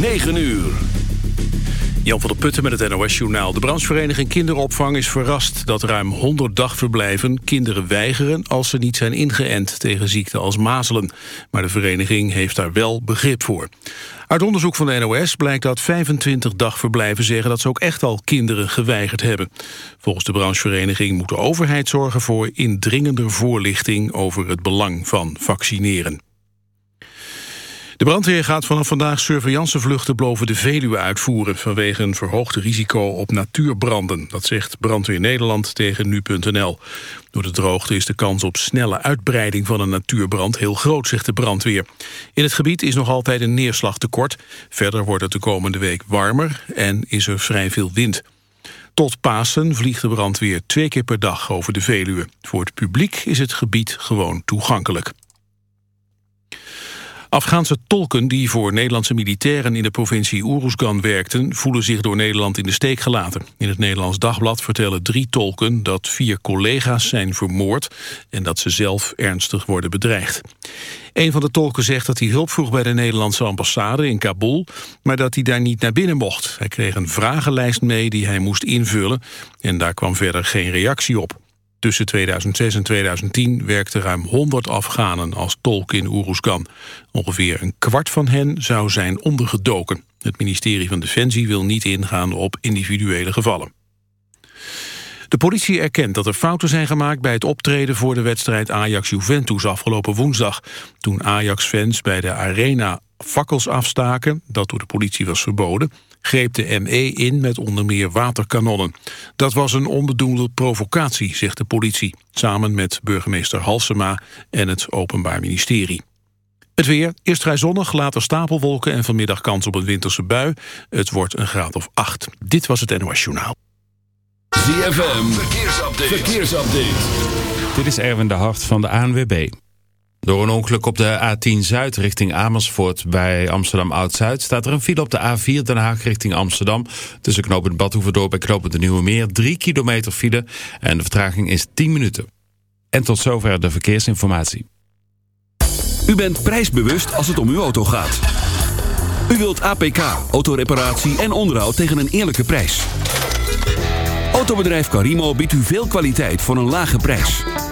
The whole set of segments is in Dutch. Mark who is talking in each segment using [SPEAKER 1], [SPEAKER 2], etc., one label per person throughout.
[SPEAKER 1] 9 uur.
[SPEAKER 2] Jan van der Putten met het NOS-journaal. De branchevereniging Kinderopvang is verrast dat ruim 100 dagverblijven kinderen weigeren als ze niet zijn ingeënt tegen ziekten als mazelen. Maar de vereniging heeft daar wel begrip voor. Uit onderzoek van de NOS blijkt dat 25 dagverblijven zeggen dat ze ook echt al kinderen geweigerd hebben. Volgens de branchevereniging moet de overheid zorgen voor indringender voorlichting over het belang van vaccineren. De brandweer gaat vanaf vandaag surveillancevluchten boven de Veluwe uitvoeren... vanwege een verhoogd risico op natuurbranden. Dat zegt Brandweer Nederland tegen nu.nl. Door de droogte is de kans op snelle uitbreiding van een natuurbrand heel groot, zegt de brandweer. In het gebied is nog altijd een neerslagtekort. Verder wordt het de komende week warmer en is er vrij veel wind. Tot Pasen vliegt de brandweer twee keer per dag over de Veluwe. Voor het publiek is het gebied gewoon toegankelijk. Afghaanse tolken die voor Nederlandse militairen in de provincie Uruzgan werkten, voelen zich door Nederland in de steek gelaten. In het Nederlands Dagblad vertellen drie tolken dat vier collega's zijn vermoord en dat ze zelf ernstig worden bedreigd. Een van de tolken zegt dat hij hulp vroeg bij de Nederlandse ambassade in Kabul, maar dat hij daar niet naar binnen mocht. Hij kreeg een vragenlijst mee die hij moest invullen en daar kwam verder geen reactie op. Tussen 2006 en 2010 werkten ruim 100 Afghanen als tolk in Uruzgan. Ongeveer een kwart van hen zou zijn ondergedoken. Het ministerie van Defensie wil niet ingaan op individuele gevallen. De politie erkent dat er fouten zijn gemaakt bij het optreden voor de wedstrijd Ajax-Juventus afgelopen woensdag. Toen Ajax-fans bij de Arena fakkels afstaken, dat door de politie was verboden, greep de ME in met onder meer waterkanonnen. Dat was een onbedoelde provocatie, zegt de politie, samen met burgemeester Halsema en het Openbaar Ministerie. Het weer, eerst vrij zonnig, later stapelwolken en vanmiddag kans op een winterse bui. Het wordt een graad of acht. Dit was het NOS Journaal.
[SPEAKER 1] ZFM, verkeersupdate. verkeersupdate.
[SPEAKER 3] Dit is Erwin de Hart van de ANWB. Door een ongeluk op de A10 Zuid richting Amersfoort bij Amsterdam Oud-Zuid... staat er een file op de A4 Den Haag richting Amsterdam. Tussen knooppunt Badhoevedorp en knooppunt de Nieuwe Meer... 3 kilometer file en de vertraging is 10 minuten. En tot zover de verkeersinformatie.
[SPEAKER 1] U bent prijsbewust als het om uw auto gaat. U wilt APK, autoreparatie en onderhoud tegen een eerlijke prijs. Autobedrijf Carimo biedt u veel kwaliteit voor een lage prijs.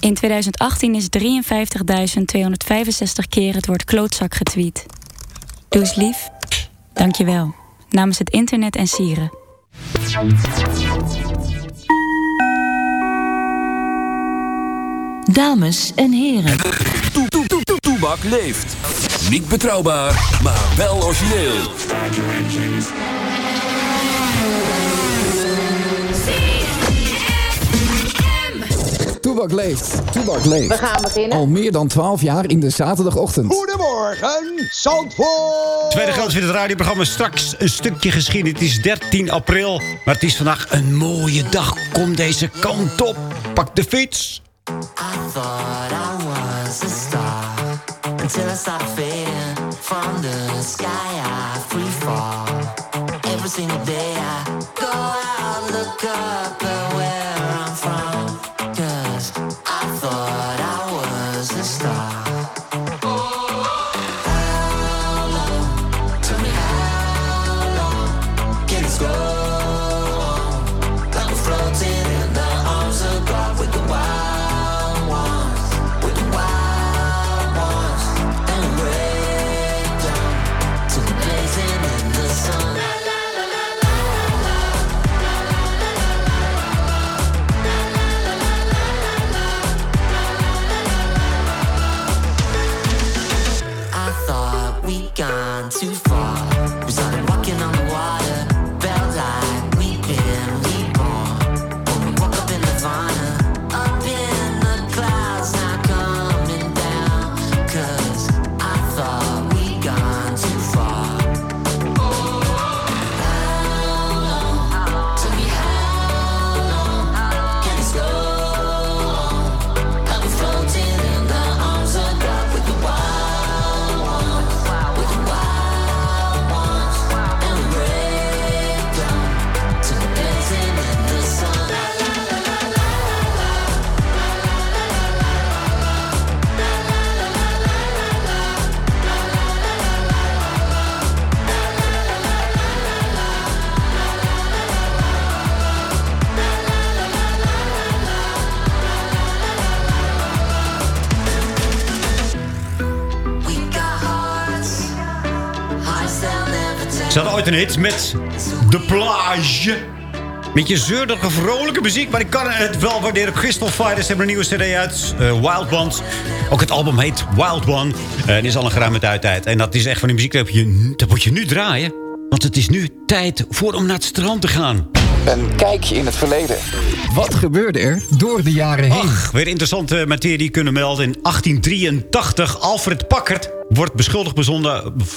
[SPEAKER 4] In 2018 is 53.265 keer het woord klootzak getweet. Doe eens lief. Dank je wel. Namens het internet en sieren.
[SPEAKER 5] Dames en heren.
[SPEAKER 1] Toe, toe, toe, toe, Toebak leeft. Niet betrouwbaar, maar wel origineel.
[SPEAKER 6] Toebak
[SPEAKER 7] leeft. Toebak leeft.
[SPEAKER 8] We gaan beginnen.
[SPEAKER 7] Al meer dan 12 jaar in de zaterdagochtend.
[SPEAKER 9] Goedemorgen, Zandvoort. Tweede groot in het radioprogramma. Straks een stukje geschiedenis. Het is 13 april, maar het is vandaag een mooie dag. Kom deze kant op. Pak de fiets.
[SPEAKER 10] I thought I was a star until I started fading from the sky. I free fall every single day. I go out, look up
[SPEAKER 9] een hit met De Plage. Beetje zeurige, vrolijke muziek, maar ik kan het wel waarderen. Crystal Fighters hebben een nieuwe cd uit, eh, Wild Ones. Ook het album heet Wild One. Eh, en is al een geruime tijd uit. En dat is echt van die muziek, dat, je, dat moet je nu draaien. Want het is nu tijd voor om naar het strand te gaan.
[SPEAKER 7] Een kijkje in het verleden. Wat gebeurde er door de jaren heen?
[SPEAKER 9] Ach, weer interessante materie kunnen melden. In 1883, Alfred Pakkert wordt beschuldigd,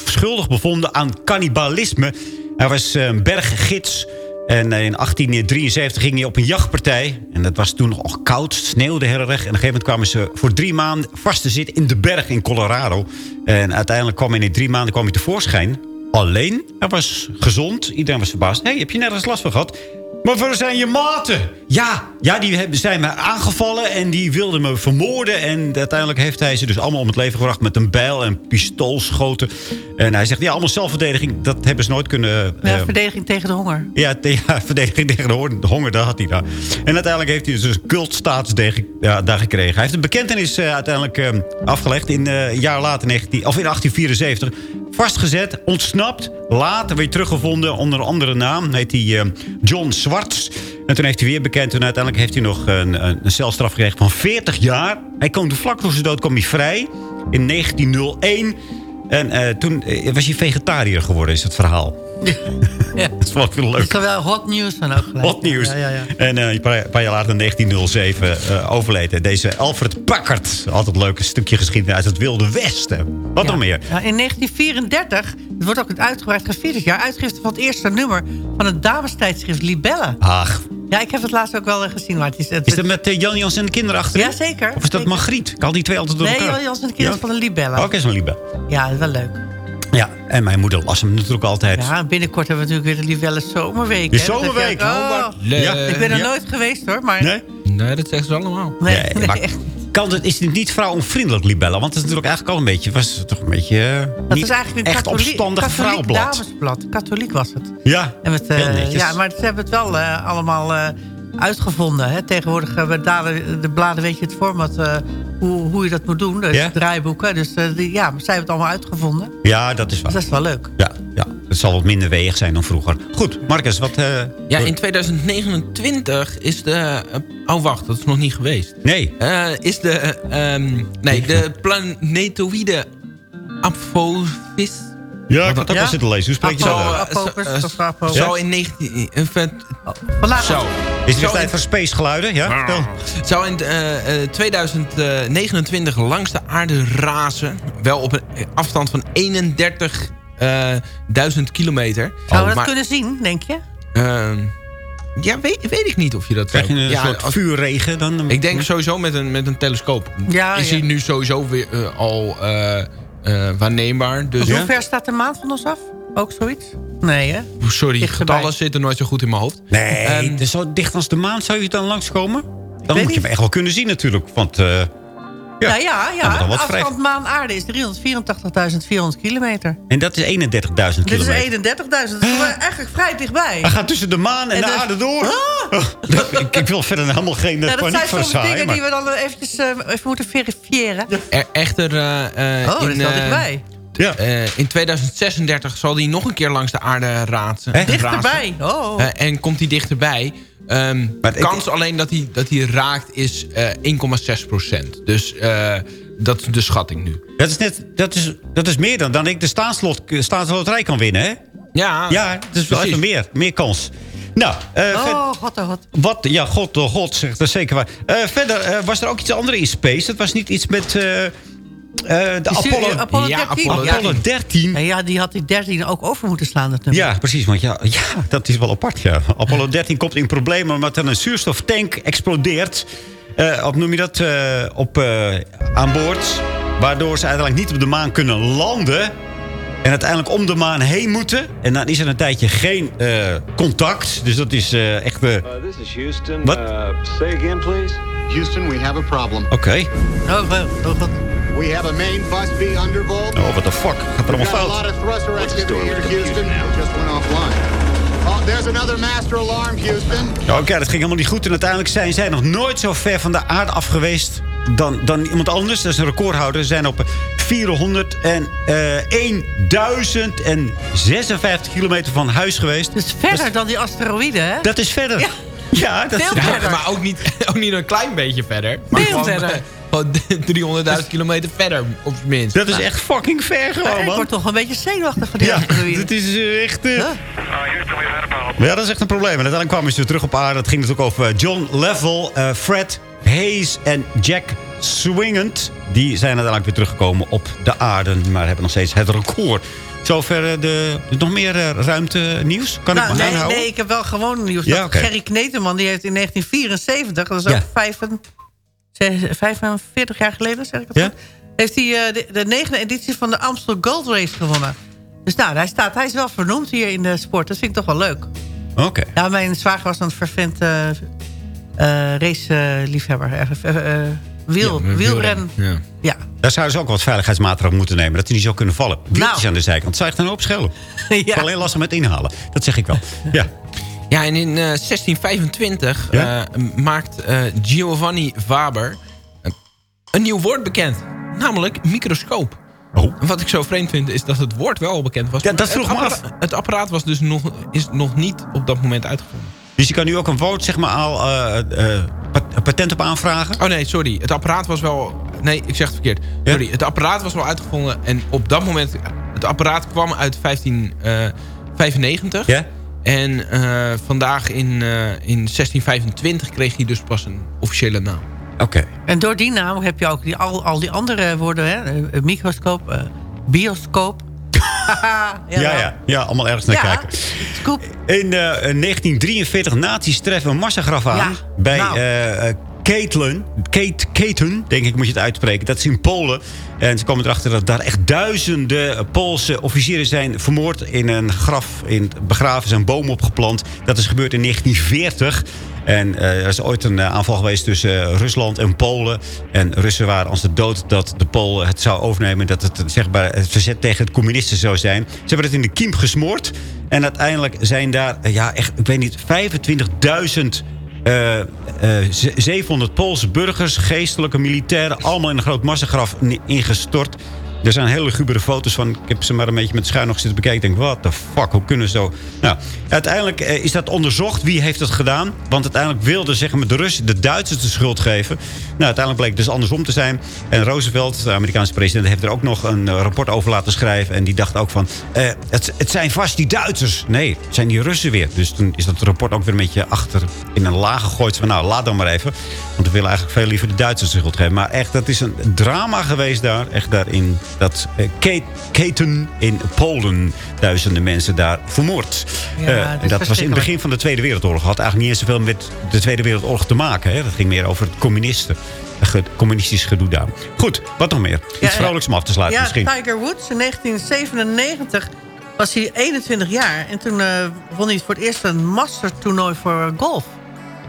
[SPEAKER 9] schuldig bevonden aan cannibalisme. Hij was eh, een berggids. En eh, in 1873 ging hij op een jachtpartij. En dat was toen nog koud, sneeuwde heel erg. En op een gegeven moment kwamen ze voor drie maanden vast te zitten in de berg in Colorado. En uiteindelijk kwam hij in drie maanden kwam hij tevoorschijn. Alleen, hij was gezond. Iedereen was verbaasd. Hé, heb je nergens last van gehad? Maar waar zijn je maten? Ja, ja die hebben, zijn me aangevallen en die wilden me vermoorden. En uiteindelijk heeft hij ze dus allemaal om het leven gebracht... met een bijl en pistoolschoten. En hij zegt, ja, allemaal zelfverdediging. Dat hebben ze nooit kunnen...
[SPEAKER 11] Ja,
[SPEAKER 9] eh,
[SPEAKER 11] verdediging tegen de honger.
[SPEAKER 9] ja, te- ja, verdediging tegen de honger, de honger, dat had hij daar. En uiteindelijk heeft hij dus een cultstatus ja, daar gekregen. Hij heeft een bekentenis eh, uiteindelijk eh, afgelegd in eh, een jaar later, 19, of in 1874. Vastgezet, ontsnapt, later weer teruggevonden onder andere naam. Heet hij eh, John Swartz. En toen heeft hij weer bekend. En uiteindelijk heeft hij nog een, een, celstraf gekregen van 40 jaar. Hij kwam vlak voor zijn dood kwam hij vrij. In 1901. En eh, toen eh, was hij vegetariër geworden, is het verhaal.
[SPEAKER 11] Ja.
[SPEAKER 9] Dat is wel veel leuk.
[SPEAKER 11] Ik heb wel hot nieuws van ook gelijk.
[SPEAKER 9] Hot nieuws.
[SPEAKER 11] Ja, ja, ja.
[SPEAKER 9] En eh, een paar, jaar later, in 1907, eh, overleden deze Alfred Packard. Altijd een leuk stukje geschiedenis uit het Wilde Westen. Wat nog meer?
[SPEAKER 11] Ja, in 1934, het wordt ook het uitgebreid gevierd jaar... uitgifte van het eerste nummer van het damestijdschrift Libelle.
[SPEAKER 9] Ach,
[SPEAKER 11] Ja, ik heb het laatst ook wel eh, gezien. Maar het is, het,
[SPEAKER 9] is dat met eh, Jan Jans en de kinderen achterin?
[SPEAKER 11] Ja, zeker.
[SPEAKER 9] Of is dat Margriet? Ik haal die twee altijd door
[SPEAKER 11] Nee,
[SPEAKER 9] elkaar.
[SPEAKER 11] Jan Jans en de kinderen van de Libelle.
[SPEAKER 9] Oké, zo'n Liebe.
[SPEAKER 11] Ja, dat is wel leuk.
[SPEAKER 9] Ja, en mijn moeder las hem natuurlijk altijd.
[SPEAKER 11] Ja, binnenkort hebben we natuurlijk weer de Libelle Zomerweek.
[SPEAKER 9] De
[SPEAKER 11] hè.
[SPEAKER 9] Zomerweek, oh, maar- Ja.
[SPEAKER 11] Ik ben er
[SPEAKER 9] Ja.
[SPEAKER 11] nooit geweest hoor, maar...
[SPEAKER 9] Nee?
[SPEAKER 12] Nee, dat zeggen ze allemaal.
[SPEAKER 11] Nee,
[SPEAKER 9] Nee,
[SPEAKER 11] nee,
[SPEAKER 9] maar
[SPEAKER 11] echt.
[SPEAKER 9] kan het, is het niet vrouwonvriendelijk, Libella? Want het is natuurlijk eigenlijk al een beetje... was toch een beetje eh,
[SPEAKER 11] Dat
[SPEAKER 9] niet
[SPEAKER 11] is eigenlijk een
[SPEAKER 9] echt
[SPEAKER 11] katholiek,
[SPEAKER 9] opstandig
[SPEAKER 11] katholiek
[SPEAKER 9] vrouwblad.
[SPEAKER 11] damesblad. Katholiek was het.
[SPEAKER 9] Ja,
[SPEAKER 11] En met, eh,
[SPEAKER 9] heel netjes.
[SPEAKER 11] ja, maar ze hebben het wel eh, allemaal eh, uitgevonden. Hè? Tegenwoordig eh, Dalen- de bladen weet je het format, eh, hoe, hoe je dat moet doen. Dus
[SPEAKER 9] Ja?
[SPEAKER 11] draaiboeken. Dus eh, die, ja, zij hebben het allemaal uitgevonden.
[SPEAKER 9] Ja, dat is waar.
[SPEAKER 11] Dus dat is wel leuk.
[SPEAKER 9] Ja, ja, het zal wat minder weeg zijn dan vroeger. Goed, Marcus, wat... eh,
[SPEAKER 12] Ja, in 2029 is de... oh, wacht, dat is nog niet geweest.
[SPEAKER 9] Nee.
[SPEAKER 12] Eh, is de... ehm, nee, de planetoïde Apophis...
[SPEAKER 9] Ja, ik had ook
[SPEAKER 11] Ja?
[SPEAKER 9] al zitten lezen. Hoe spreek je dat uit?
[SPEAKER 12] Eh,
[SPEAKER 11] Apo-
[SPEAKER 12] Zo in 19... eh, vet-
[SPEAKER 11] Vandaag
[SPEAKER 12] Zo.
[SPEAKER 9] Is het weer tijd voor space geluiden? Ja? Vertel.
[SPEAKER 12] Zou in eh, eh, 2029 langs de aarde razen. Wel op een afstand van 31.000 kilometer.
[SPEAKER 11] Zou we dat
[SPEAKER 12] Maar,
[SPEAKER 11] kunnen zien, denk je?
[SPEAKER 12] ehm, ja, weet, weet ik niet of je dat
[SPEAKER 9] Krijg je een
[SPEAKER 12] ja,
[SPEAKER 9] soort
[SPEAKER 12] als-
[SPEAKER 9] vuurregen dan?
[SPEAKER 12] Ik denk sowieso met een, met een telescoop.
[SPEAKER 11] Ja,
[SPEAKER 12] is
[SPEAKER 11] ja.
[SPEAKER 12] hij nu sowieso weer eh, al eh, eh, waarneembaar. Dus
[SPEAKER 11] Hoe ver staat de maan van ons af? Ook zoiets? Nee, hè?
[SPEAKER 12] Sorry,
[SPEAKER 11] Dichterbij.
[SPEAKER 12] getallen zitten nooit zo goed in mijn hoofd.
[SPEAKER 9] Nee, dus zo dicht als de maan zou je dan langskomen? Dan moet je hem echt wel kunnen zien natuurlijk. Want eh,
[SPEAKER 11] Ja, ja, ja.
[SPEAKER 9] Ja, maar vrij-
[SPEAKER 11] afstand maan-aarde is 384.400 kilometer.
[SPEAKER 9] En dat is 31.000
[SPEAKER 11] Dit is
[SPEAKER 9] kilometer.
[SPEAKER 11] 31.000. Dat is wel eigenlijk vrij dichtbij.
[SPEAKER 9] Hij gaat tussen de maan en,
[SPEAKER 11] En
[SPEAKER 9] de
[SPEAKER 11] de-
[SPEAKER 9] aarde door.
[SPEAKER 11] Ah!
[SPEAKER 9] ik, ik wil verder helemaal geen
[SPEAKER 11] Ja, dat
[SPEAKER 9] paniek
[SPEAKER 11] zijn
[SPEAKER 9] voor
[SPEAKER 11] soms
[SPEAKER 9] zaaien.
[SPEAKER 11] dingen
[SPEAKER 9] maar-
[SPEAKER 11] die we dan eventjes, eh, even moeten verifiëren.
[SPEAKER 12] Er, echter, eh, eh,
[SPEAKER 11] Oh, dat is
[SPEAKER 12] in,
[SPEAKER 11] wel
[SPEAKER 12] eh,
[SPEAKER 11] dichtbij.
[SPEAKER 9] Ja.
[SPEAKER 12] eh, in 2036 zal hij nog een keer langs de aarde razen. razen.
[SPEAKER 11] Dichterbij. Oh.
[SPEAKER 12] Eh, en komt hij dichterbij. Ehm
[SPEAKER 9] Maar ik-
[SPEAKER 12] kans alleen dat hij, dat hij raakt is eh 1,6 procent. Dus eh, dat is de schatting nu.
[SPEAKER 9] Dat is, net, dat, is, dat is meer dan, dan ik de staatslot, staatsloterij kan winnen, hè?
[SPEAKER 12] Ja,
[SPEAKER 9] Ja, is wel even meer. Meer kans. Nou, eh, ver-
[SPEAKER 11] Oh, god, oh, god.
[SPEAKER 9] wat? Ja, god, oh god, zegt dat is zeker waar. Eh, verder eh, was er ook iets anders in space. Dat was niet iets met de
[SPEAKER 11] Die stuur-
[SPEAKER 9] Apollo...
[SPEAKER 11] Apollo
[SPEAKER 12] Ja,
[SPEAKER 11] 13.
[SPEAKER 12] Apollo
[SPEAKER 11] ja.
[SPEAKER 9] Apollo 13.
[SPEAKER 11] Ja, ja, die had die 13 ook over moeten slaan. Dat nummer.
[SPEAKER 9] Ja, precies. Want ja, ja, dat is wel apart. Ja. Apollo 13 komt in problemen omdat er een zuurstoftank explodeert. Eh, op noem je dat? eh, op, eh, aan boord. Waardoor ze eigenlijk niet op de maan kunnen landen. En uiteindelijk om de maan heen moeten. En dan is er een tijdje geen eh, contact. Dus dat is eh, echt... eh,
[SPEAKER 6] Uh, this is Houston.
[SPEAKER 9] What?
[SPEAKER 6] Uh, say again, please.
[SPEAKER 13] Houston, we have a problem.
[SPEAKER 9] Oké.
[SPEAKER 11] Oh, oh, god.
[SPEAKER 13] We have a main bus B undervolt.
[SPEAKER 9] Oh, what the fuck? Gaat er allemaal
[SPEAKER 13] got a lot
[SPEAKER 9] fout?
[SPEAKER 13] of thruster
[SPEAKER 6] What's the
[SPEAKER 13] activity
[SPEAKER 6] story
[SPEAKER 13] here,
[SPEAKER 6] with the
[SPEAKER 13] Houston.
[SPEAKER 6] computer now?
[SPEAKER 13] It just went offline. Oh, there's another master alarm, Houston.
[SPEAKER 9] Oké, dat ging helemaal niet goed. En uiteindelijk zijn zij nog nooit zo ver van de aarde af geweest dan, dan iemand anders. Dat is een recordhouder. Ze zijn op 401.056 kilometer van huis geweest.
[SPEAKER 11] Dus verder dan die asteroïden, hè?
[SPEAKER 9] Dat is verder.
[SPEAKER 11] Ja.
[SPEAKER 9] Ja, dat
[SPEAKER 11] Veel
[SPEAKER 9] is...
[SPEAKER 11] verder.
[SPEAKER 12] maar ook niet, ook niet een klein beetje verder. Maar
[SPEAKER 11] Veel
[SPEAKER 12] gewoon,
[SPEAKER 11] verder.
[SPEAKER 12] Eh, gewoon 300.000 kilometer verder, op zijn minst.
[SPEAKER 9] Dat is echt fucking ver gewoon,
[SPEAKER 11] ik
[SPEAKER 9] man.
[SPEAKER 11] word toch een beetje zenuwachtig van die
[SPEAKER 9] Ja, dat is eh, echt...
[SPEAKER 11] Huh?
[SPEAKER 9] Ja, dat is echt een probleem. En uiteindelijk kwamen ze weer terug op aarde. Het ging natuurlijk over eh, John Level, eh, Fred Hayes en Jack Swingend. Die zijn uiteindelijk weer teruggekomen op de aarde. Maar hebben nog steeds het record. Zover de, nog meer ruimte nieuws? Kan
[SPEAKER 11] Nou,
[SPEAKER 9] ik me
[SPEAKER 11] nee,
[SPEAKER 9] aanhouden?
[SPEAKER 11] nee, ik heb wel gewoon nieuws.
[SPEAKER 9] Ja.
[SPEAKER 11] Gerry Kneteman, die heeft in 1974, dat is ook
[SPEAKER 9] Ja.
[SPEAKER 11] 45, 45 jaar geleden, zeg ik het
[SPEAKER 9] Ja?
[SPEAKER 11] goed, heeft hij eh, de, de negende editie van de Amstel Gold Race gewonnen. Dus nou, hij, staat, hij is wel vernoemd hier in de sport. Dat vind ik toch wel leuk.
[SPEAKER 9] Oké.
[SPEAKER 11] Ja, mijn zwager was een vervent eh, race-liefhebber. wiel,
[SPEAKER 12] Ja, met
[SPEAKER 11] wielrennen.
[SPEAKER 12] Ja.
[SPEAKER 11] Ja.
[SPEAKER 9] Daar zouden ze ook wat veiligheidsmaatregelen moeten nemen. Dat hij niet zou kunnen vallen. Wieltjes
[SPEAKER 11] Nou.
[SPEAKER 9] aan de zijkant. Zou echt een hoop schelen.
[SPEAKER 11] ja.
[SPEAKER 9] Alleen lastig met inhalen. Dat zeg ik wel. Ja.
[SPEAKER 12] Ja, en in eh, 1625
[SPEAKER 9] Ja?
[SPEAKER 12] eh, maakt eh, Giovanni Faber een, een nieuw woord bekend. Namelijk microscoop.
[SPEAKER 9] Oh.
[SPEAKER 12] Wat ik zo vreemd vind, is dat het woord wel al bekend was.
[SPEAKER 9] Ja, dat vroeg
[SPEAKER 12] het
[SPEAKER 9] me af.
[SPEAKER 12] Het apparaat was dus nog, is nog niet op dat moment uitgevonden.
[SPEAKER 9] Dus je kan nu ook een woord, zeg maar, al eh, eh, pat- patent op aanvragen?
[SPEAKER 12] Oh nee, sorry. Het apparaat was wel... Nee, ik zeg het verkeerd.
[SPEAKER 9] Ja?
[SPEAKER 12] Sorry, het apparaat was wel uitgevonden. En op dat moment... Het apparaat kwam uit 1595.
[SPEAKER 9] Ja?
[SPEAKER 12] En eh, vandaag in, eh, in 1625 kreeg hij dus pas een officiële naam.
[SPEAKER 9] Oké.
[SPEAKER 11] En door die naam heb je ook die, al, al die andere woorden. Hè? Eh, Microscoop, eh, bioscoop. ja,
[SPEAKER 9] Ja, ja, ja, allemaal ergens naar
[SPEAKER 11] Ja.
[SPEAKER 9] kijken. In eh, 1943, nazi's treffen een massagraf aan.
[SPEAKER 11] Ja,
[SPEAKER 9] bij
[SPEAKER 11] nou.
[SPEAKER 9] Ketelen. Kate, denk ik moet je het uitspreken. Dat is in Polen. En ze komen erachter dat daar echt duizenden Poolse officieren zijn vermoord. In een graf, in begraven, zijn boom opgeplant. Dat is gebeurd in 1940. En eh, er is ooit een eh, aanval geweest tussen eh, Rusland en Polen. En Russen waren als de dood dat de Polen het zou overnemen. Dat het zeg het verzet tegen het communisten zou zijn. Ze hebben het in de kiem gesmoord. En uiteindelijk zijn daar, ja, echt, ik weet niet, 25.000 eh, eh, ze- 700 Poolse burgers, geestelijke militairen... allemaal in een groot massagraf ingestort. Er zijn hele gubere foto's van. Ik heb ze maar een beetje met schuin nog zitten bekijken. Ik denk, what the fuck, hoe kunnen ze zo... Nou, uiteindelijk eh, is dat onderzocht. Wie heeft het gedaan? Want uiteindelijk wilden zeg maar, de Russen de Duitsers de schuld geven. Nou, uiteindelijk bleek het dus andersom te zijn. En Roosevelt, de Amerikaanse president, heeft er ook nog een eh, rapport over laten schrijven. En die dacht ook van, eh, het, het zijn vast die Duitsers. Nee, het zijn die Russen weer. Dus toen is dat rapport ook weer een beetje achter in een laag gegooid. Van, nou, laat dan maar even. Want we willen eigenlijk veel liever de Duitsers de schuld geven. Maar echt, dat is een drama geweest daar. Echt daar in dat eh, Ke- Keten in Polen. Duizenden mensen daar vermoord.
[SPEAKER 11] Ja,
[SPEAKER 9] Eh, dat was in het begin van de Tweede Wereldoorlog. Had eigenlijk niet eens zoveel met de Tweede Wereldoorlog te maken. Hè? Dat ging meer over het communisten. Het communistisch gedoe daar. Goed, wat nog meer? Iets
[SPEAKER 11] Ja,
[SPEAKER 9] vrolijks om af te sluiten
[SPEAKER 11] ja,
[SPEAKER 9] misschien.
[SPEAKER 11] Tiger Woods in 1997 was hij 21 jaar. En toen eh, won hij voor het eerst een mastertoernooi voor golf.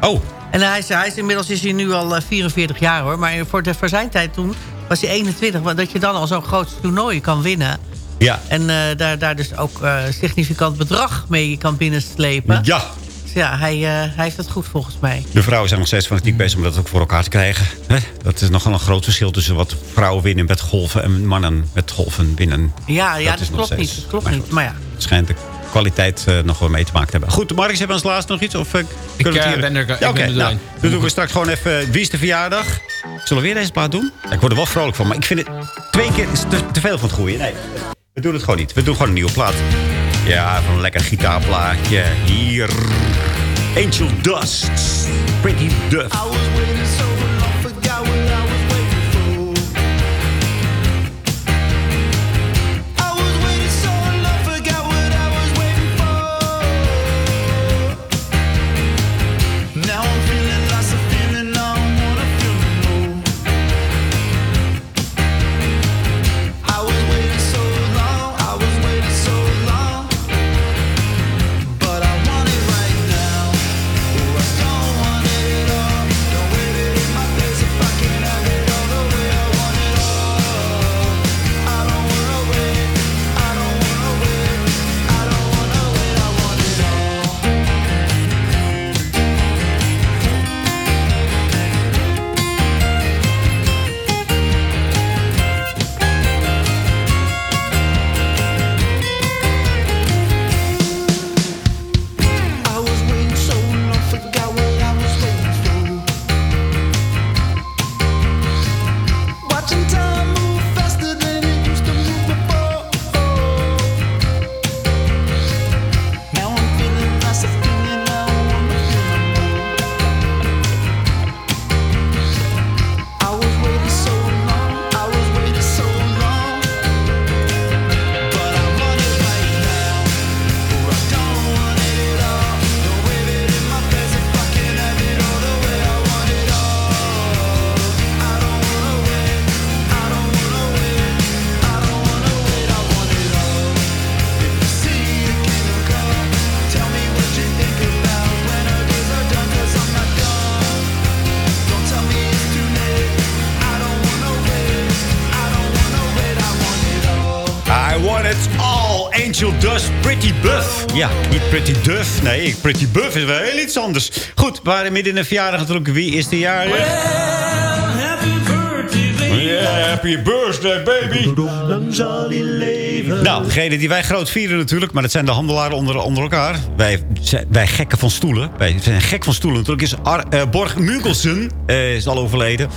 [SPEAKER 9] Oh.
[SPEAKER 11] En hij is, hij is inmiddels is hij nu al eh, 44 jaar hoor. Maar voor, de, voor zijn tijd toen was hij 21. Want dat je dan al zo'n groot toernooi kan winnen.
[SPEAKER 9] Ja.
[SPEAKER 11] En eh, daar, daar dus ook eh, significant bedrag mee kan binnenslepen.
[SPEAKER 9] Ja.
[SPEAKER 11] Dus ja, hij, eh, hij heeft het goed volgens mij.
[SPEAKER 9] De vrouwen zijn nog steeds fanatiek bezig om dat ook voor elkaar te krijgen. Hè? Dat is nogal een groot verschil tussen wat vrouwen winnen met golfen... en mannen met golven winnen.
[SPEAKER 11] Ja, ja dat,
[SPEAKER 9] is nog
[SPEAKER 11] klopt
[SPEAKER 9] steeds-
[SPEAKER 11] niet. Dat klopt
[SPEAKER 9] maar
[SPEAKER 11] niet. Maar ja.
[SPEAKER 9] Het schijnt de kwaliteit eh, nog wel mee te maken te hebben. Goed, Marcus, hebben we als laatste nog iets? Of, eh, kunnen we het hier-
[SPEAKER 12] ben er- ik
[SPEAKER 9] Ja,
[SPEAKER 12] ben er
[SPEAKER 9] nou, dan doen we straks gewoon even... Wie is de verjaardag? Zullen we weer deze plaat doen? Ja, ik word er wel vrolijk van, maar ik vind het twee keer is te, te veel van het goede. Nee, we doen het gewoon niet. We doen gewoon een nieuwe plaat. Ja, van een lekker gitaarplaatje. Hier. Angel Dust. Pretty Duff. Duff. Nee, Pretty Buff is wel heel iets anders. Goed, we waren midden in een verjaardag natuurlijk. Wie is de jarig? Yeah, happy birthday, baby.
[SPEAKER 14] Lang zal hij leven.
[SPEAKER 9] Nou, degene die wij groot vieren natuurlijk, maar dat zijn de handelaren onder, onder elkaar. Wij, wij gekken van stoelen. Wij zijn gek van stoelen natuurlijk. Is Ar, eh, Borg Mugelsen eh, is al overleden.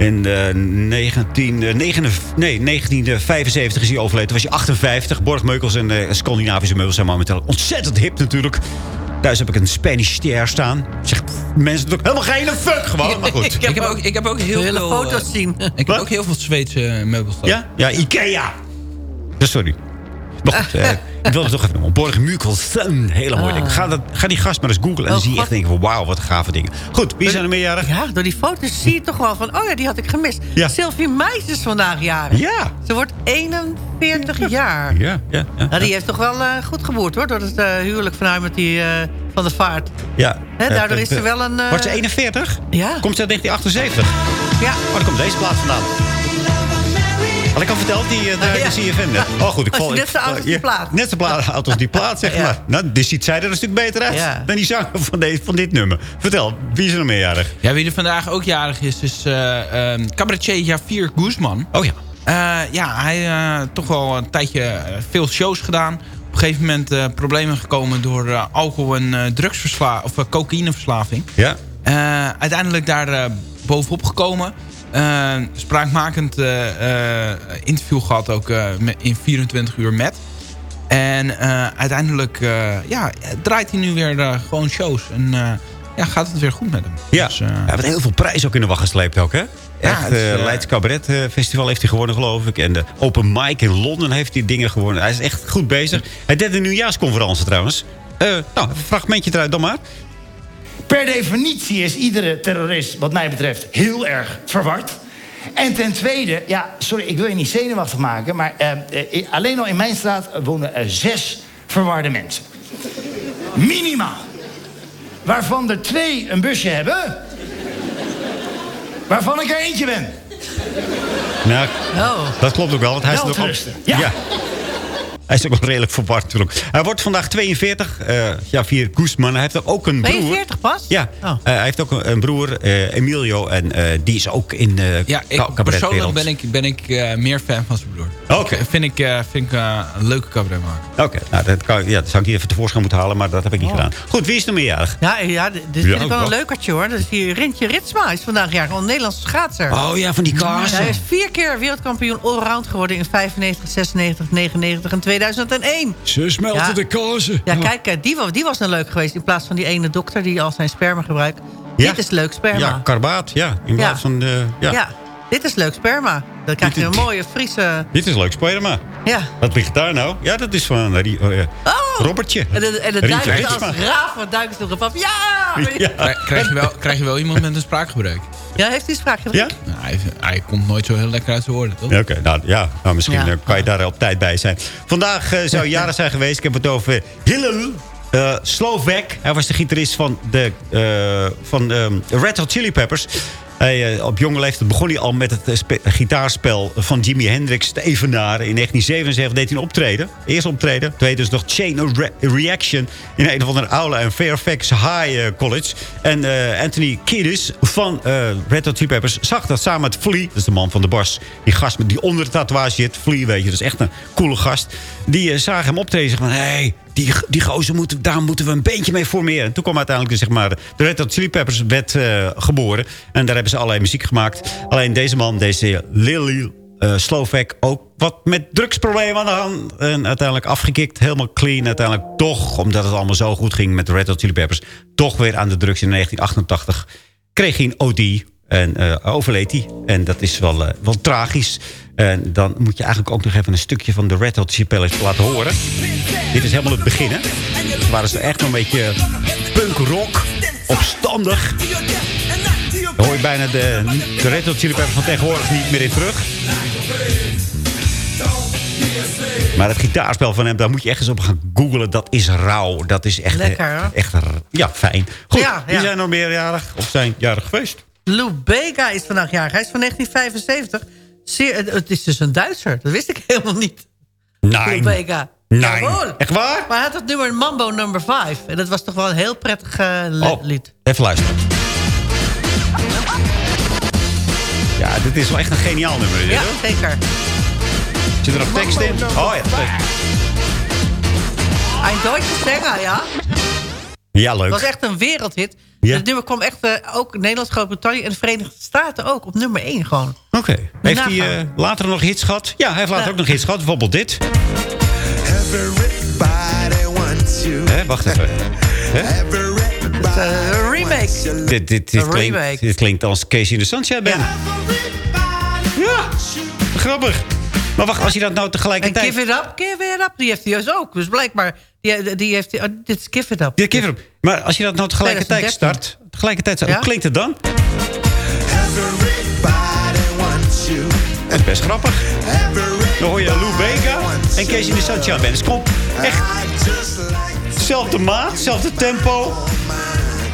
[SPEAKER 9] In eh, 19, eh, negen- nee, 1975 is hij overleden. Toen was hij 58. Borg Meukels en eh, Scandinavische meubels zijn momenteel ontzettend hip natuurlijk. Thuis heb ik een Spanish Stair staan. Zeg, mensen doen helemaal geen fuck gewoon, maar goed.
[SPEAKER 12] Ik heb, ook, ik heb ook heel veel...
[SPEAKER 11] foto's
[SPEAKER 12] eh,
[SPEAKER 11] zien.
[SPEAKER 12] Ik heb ook heel veel Zweedse meubels staan.
[SPEAKER 9] Ja? Ja, Ikea. Ja, sorry. Maar goed, eh, ik wilde het toch even. Borg Mukelsen. Hele mooie
[SPEAKER 11] Ah.
[SPEAKER 9] ding. Ga, dat, ga die gast maar eens googlen. En dan
[SPEAKER 11] Oh,
[SPEAKER 9] zie je echt denken van wauw, wat gave dingen. Goed, wie zijn er meerjarig?
[SPEAKER 11] Ja, door die foto's zie je toch wel van... oh ja, die had ik gemist.
[SPEAKER 9] Ja.
[SPEAKER 11] Sylvie Meis is vandaag jarig.
[SPEAKER 9] Ja.
[SPEAKER 11] Ze wordt 41 jaar.
[SPEAKER 9] Ja, ja, ja.
[SPEAKER 11] Nou, die heeft toch wel eh, goed geboerd, hoor. Door het eh, huwelijk van haar met die eh, van de vaart.
[SPEAKER 9] ja.
[SPEAKER 11] Daardoor is ze wel een...
[SPEAKER 9] Wordt ze 41?
[SPEAKER 11] Ja.
[SPEAKER 9] Komt ze uit 1978?
[SPEAKER 11] Ja.
[SPEAKER 9] Oh, daar komt deze plaats vandaan. Had ik al verteld, die, uh,
[SPEAKER 11] Ah, ja.
[SPEAKER 9] de CFM net. Oh goed, ik val...
[SPEAKER 11] net zo oud als die plaat.
[SPEAKER 9] Net zo pla- oud als die plaat, zeg
[SPEAKER 11] Ja.
[SPEAKER 9] maar. Nou, dus ziet zij er een stuk beter uit
[SPEAKER 11] Ja.
[SPEAKER 9] dan die zanger van, deze, van dit nummer. Vertel, wie is er nog meerjarig?
[SPEAKER 12] Ja, wie er vandaag ook jarig is, is eh ehm cabaretier Javier Guzman.
[SPEAKER 9] Oh ja.
[SPEAKER 12] Eh, ja, hij eh toch wel een tijdje veel shows gedaan. Op een gegeven moment eh, problemen gekomen door eh, alcohol- en eh, drugsverslaving of cocaïneverslaving.
[SPEAKER 9] Ja.
[SPEAKER 12] Eh, uiteindelijk daar eh, bovenop gekomen. Eh, spraakmakend eh, eh, interview gehad ook in 24 uur met. En uiteindelijk ja, draait hij nu weer gewoon shows. En ja, gaat het weer goed met hem.
[SPEAKER 9] Ja,
[SPEAKER 12] Dus,
[SPEAKER 9] hij heeft heel veel prijzen ook in de wacht gesleept ook, hè? Echt,
[SPEAKER 12] het
[SPEAKER 9] eh,
[SPEAKER 12] eh,
[SPEAKER 9] Leids Cabaret Festival heeft hij gewonnen, geloof ik. En de Open Mic in Londen heeft hij dingen gewonnen. Hij is echt goed bezig. Hij deed een nieuwjaarsconferentie trouwens. Eh, nou, een fragmentje eruit dan maar.
[SPEAKER 15] Per definitie is iedere terrorist, wat mij betreft, heel erg verward. En ten tweede, ja, sorry, ik wil je niet zenuwachtig maken... maar eh, eh, alleen al in mijn straat wonen er zes verwarde mensen. Minimaal. Waarvan er twee een busje hebben... waarvan ik er eentje ben.
[SPEAKER 9] Nou, dat klopt ook wel, want hij is ook al-
[SPEAKER 15] terusten. Ja.
[SPEAKER 9] Hij is ook wel redelijk verward natuurlijk. Hij wordt vandaag 42. eh Javier Guzman. Hij heeft ook een broer.
[SPEAKER 11] 42 pas?
[SPEAKER 9] Ja,
[SPEAKER 11] Oh.
[SPEAKER 9] eh, hij heeft ook een, een broer, eh, Emilio. En eh, die is ook in de
[SPEAKER 12] Ja, ik, persoonlijk ben ik, ben ik eh, meer fan van zijn broer.
[SPEAKER 9] Oké.
[SPEAKER 12] Vind ik, eh, vind ik eh, een leuke cabaretmaker.
[SPEAKER 9] Oké, nou, dat, kan, ja, dat zou ik hier even tevoorschijn moeten halen, maar dat heb ik niet
[SPEAKER 11] Oh.
[SPEAKER 9] gedaan. Goed, wie is er meerjarig?
[SPEAKER 11] Ja, ja dit
[SPEAKER 9] Ja,
[SPEAKER 11] vind ik wel een leukertje hoor. Dat is hier Rintje Ritsma is vandaag jarig. Een Nederlandse schaatser.
[SPEAKER 9] Oh ja, van die kaarsen.
[SPEAKER 11] Hij is vier keer wereldkampioen allround geworden in 95, 96, 99 en 2001.
[SPEAKER 16] Ze smelten
[SPEAKER 11] Ja.
[SPEAKER 16] de kazen.
[SPEAKER 11] Ja, kijk, eh, die was, die was nou leuk geweest in plaats van die ene dokter die al zijn sperma gebruikt.
[SPEAKER 9] Ja.
[SPEAKER 11] Dit is leuk sperma.
[SPEAKER 9] Ja, karbaat, ja. In plaats van de... Ja.
[SPEAKER 11] Ja. dit is leuk sperma. Dan krijg je een mooie Friese...
[SPEAKER 9] Dit is leuk sperma.
[SPEAKER 11] Ja.
[SPEAKER 9] Wat ligt daar nou? Ja, dat is van uh, Rie- oh, ja. Robertje.
[SPEAKER 11] En de, en de duikers als raven duiken ze erop af. Ja!
[SPEAKER 12] Krijg, krijg je wel, krijg je wel iemand met een spraakgebrek?
[SPEAKER 11] Ja, heeft hij spraakgebrek?
[SPEAKER 9] Ja?
[SPEAKER 12] Nou, hij, hij komt nooit zo heel lekker uit zijn woorden, toch?
[SPEAKER 9] Ja, Oké, nou ja, nou, misschien
[SPEAKER 11] Ja.
[SPEAKER 9] eh, kan je daar op tijd bij zijn. Vandaag eh, zou jaren zijn geweest. Ik heb het over Hillel eh Slovak. Hij was de gitarist van de eh, van, ehm, Red Hot Chili Peppers. Eh, op jonge leeftijd begon hij al met het eh, spe- gitaarspel van Jimi Hendrix te evenaren. In 1977 deed hij een optreden. Eerst optreden. Tweede dus nog Chain of Re- Reaction. In een of andere aula in Fairfax High eh, College. En Anthony Kiedis van Red Hot Chili Peppers zag dat samen met Flea. Dat is de man van de bas. Die gast met die onder de tatoeage zit. Flea, weet je. Dat is echt een coole gast. Die eh, zagen hem optreden. Zeggen van, hé, hey, die, die gozer, moeten, daar moeten we een beetje mee formeren. En toen kwam uiteindelijk zeg maar, de Red Hot Chili Peppers werd eh, geboren. En daar hebben ze allerlei muziek gemaakt. Alleen deze man, deze Lily eh Slovak, ook wat met drugsproblemen aan de hand. En uiteindelijk afgekikt, helemaal clean. Uiteindelijk toch, omdat het allemaal zo goed ging met de Red Hot Chili Peppers... toch weer aan de drugs in 1988. Kreeg hij een OD en eh, overleed hij. En dat is wel, eh, wel tragisch. En dan moet je eigenlijk ook nog even een stukje van de Red Hot Chili Peppers laten horen. Dit is helemaal het begin, hè? Toen waren ze echt nog een beetje punk rock, opstandig. Dan hoor je bijna de, de Red Hot Chili Peppers van tegenwoordig niet meer in terug. Maar het gitaarspel van hem, daar moet je echt eens op gaan googlen. Dat is rauw. Dat is echt,
[SPEAKER 11] Lekker, hè?
[SPEAKER 9] echt ja, fijn. Goed,
[SPEAKER 11] Ja, ja.
[SPEAKER 9] zijn nog meerjarig of zijn jarig geweest?
[SPEAKER 11] Lou Bega is vandaag jarig. Hij is van 1975. Zeer, het- is dus een Duitser. Dat wist ik helemaal niet.
[SPEAKER 9] Nee.
[SPEAKER 11] Lou Bega.
[SPEAKER 9] Nee.
[SPEAKER 11] Jawohl.
[SPEAKER 9] Echt waar?
[SPEAKER 11] Maar hij had het nummer Mambo number 5. En dat was toch wel een heel prettig eh,
[SPEAKER 9] Oh,
[SPEAKER 11] lied.
[SPEAKER 9] even luisteren. Ja, dit is wel echt een geniaal nummer. Dit,
[SPEAKER 11] Ja,
[SPEAKER 9] hoor.
[SPEAKER 11] zeker.
[SPEAKER 9] Zit er nog tekst in? Oh ja.
[SPEAKER 11] Een Duitse zanger, ja.
[SPEAKER 9] Ja,
[SPEAKER 11] Het
[SPEAKER 9] leuk.
[SPEAKER 11] was echt een wereldhit.
[SPEAKER 9] Ja.
[SPEAKER 11] Het nummer kwam echt eh, ook in Nederland, Groot-Brittannië en de Verenigde Staten ook op nummer 1 gewoon.
[SPEAKER 9] Oké. Heeft hij eh, later nog hits gehad? Ja, hij heeft later ook nog hits gehad. Bijvoorbeeld dit. Hè, wacht even. Hè?
[SPEAKER 11] Het is eh, een remake.
[SPEAKER 9] Dit, dit, dit,
[SPEAKER 11] Een
[SPEAKER 9] klinkt,
[SPEAKER 11] remake.
[SPEAKER 9] dit klinkt als Casey in the Sunshine Band. Ja. grappig. Maar wacht, als je dat nou
[SPEAKER 11] En
[SPEAKER 9] tegelijkertijd...
[SPEAKER 11] Give It Up, Give It Up, die heeft hij dus ook. Dus blijkbaar, die, die heeft hij, oh, dit is Give It Up.
[SPEAKER 9] Ja, Give It Up. Maar als je dat nou tegelijkertijd
[SPEAKER 11] 2013.
[SPEAKER 9] start... Tegelijkertijd start,
[SPEAKER 11] Ja?
[SPEAKER 9] hoe klinkt het dan? Dat is best grappig. Dan hoor je Lou Bega en Casey in the Sunshine Band. Dus kom, echt... Hetzelfde maat, hetzelfde tempo.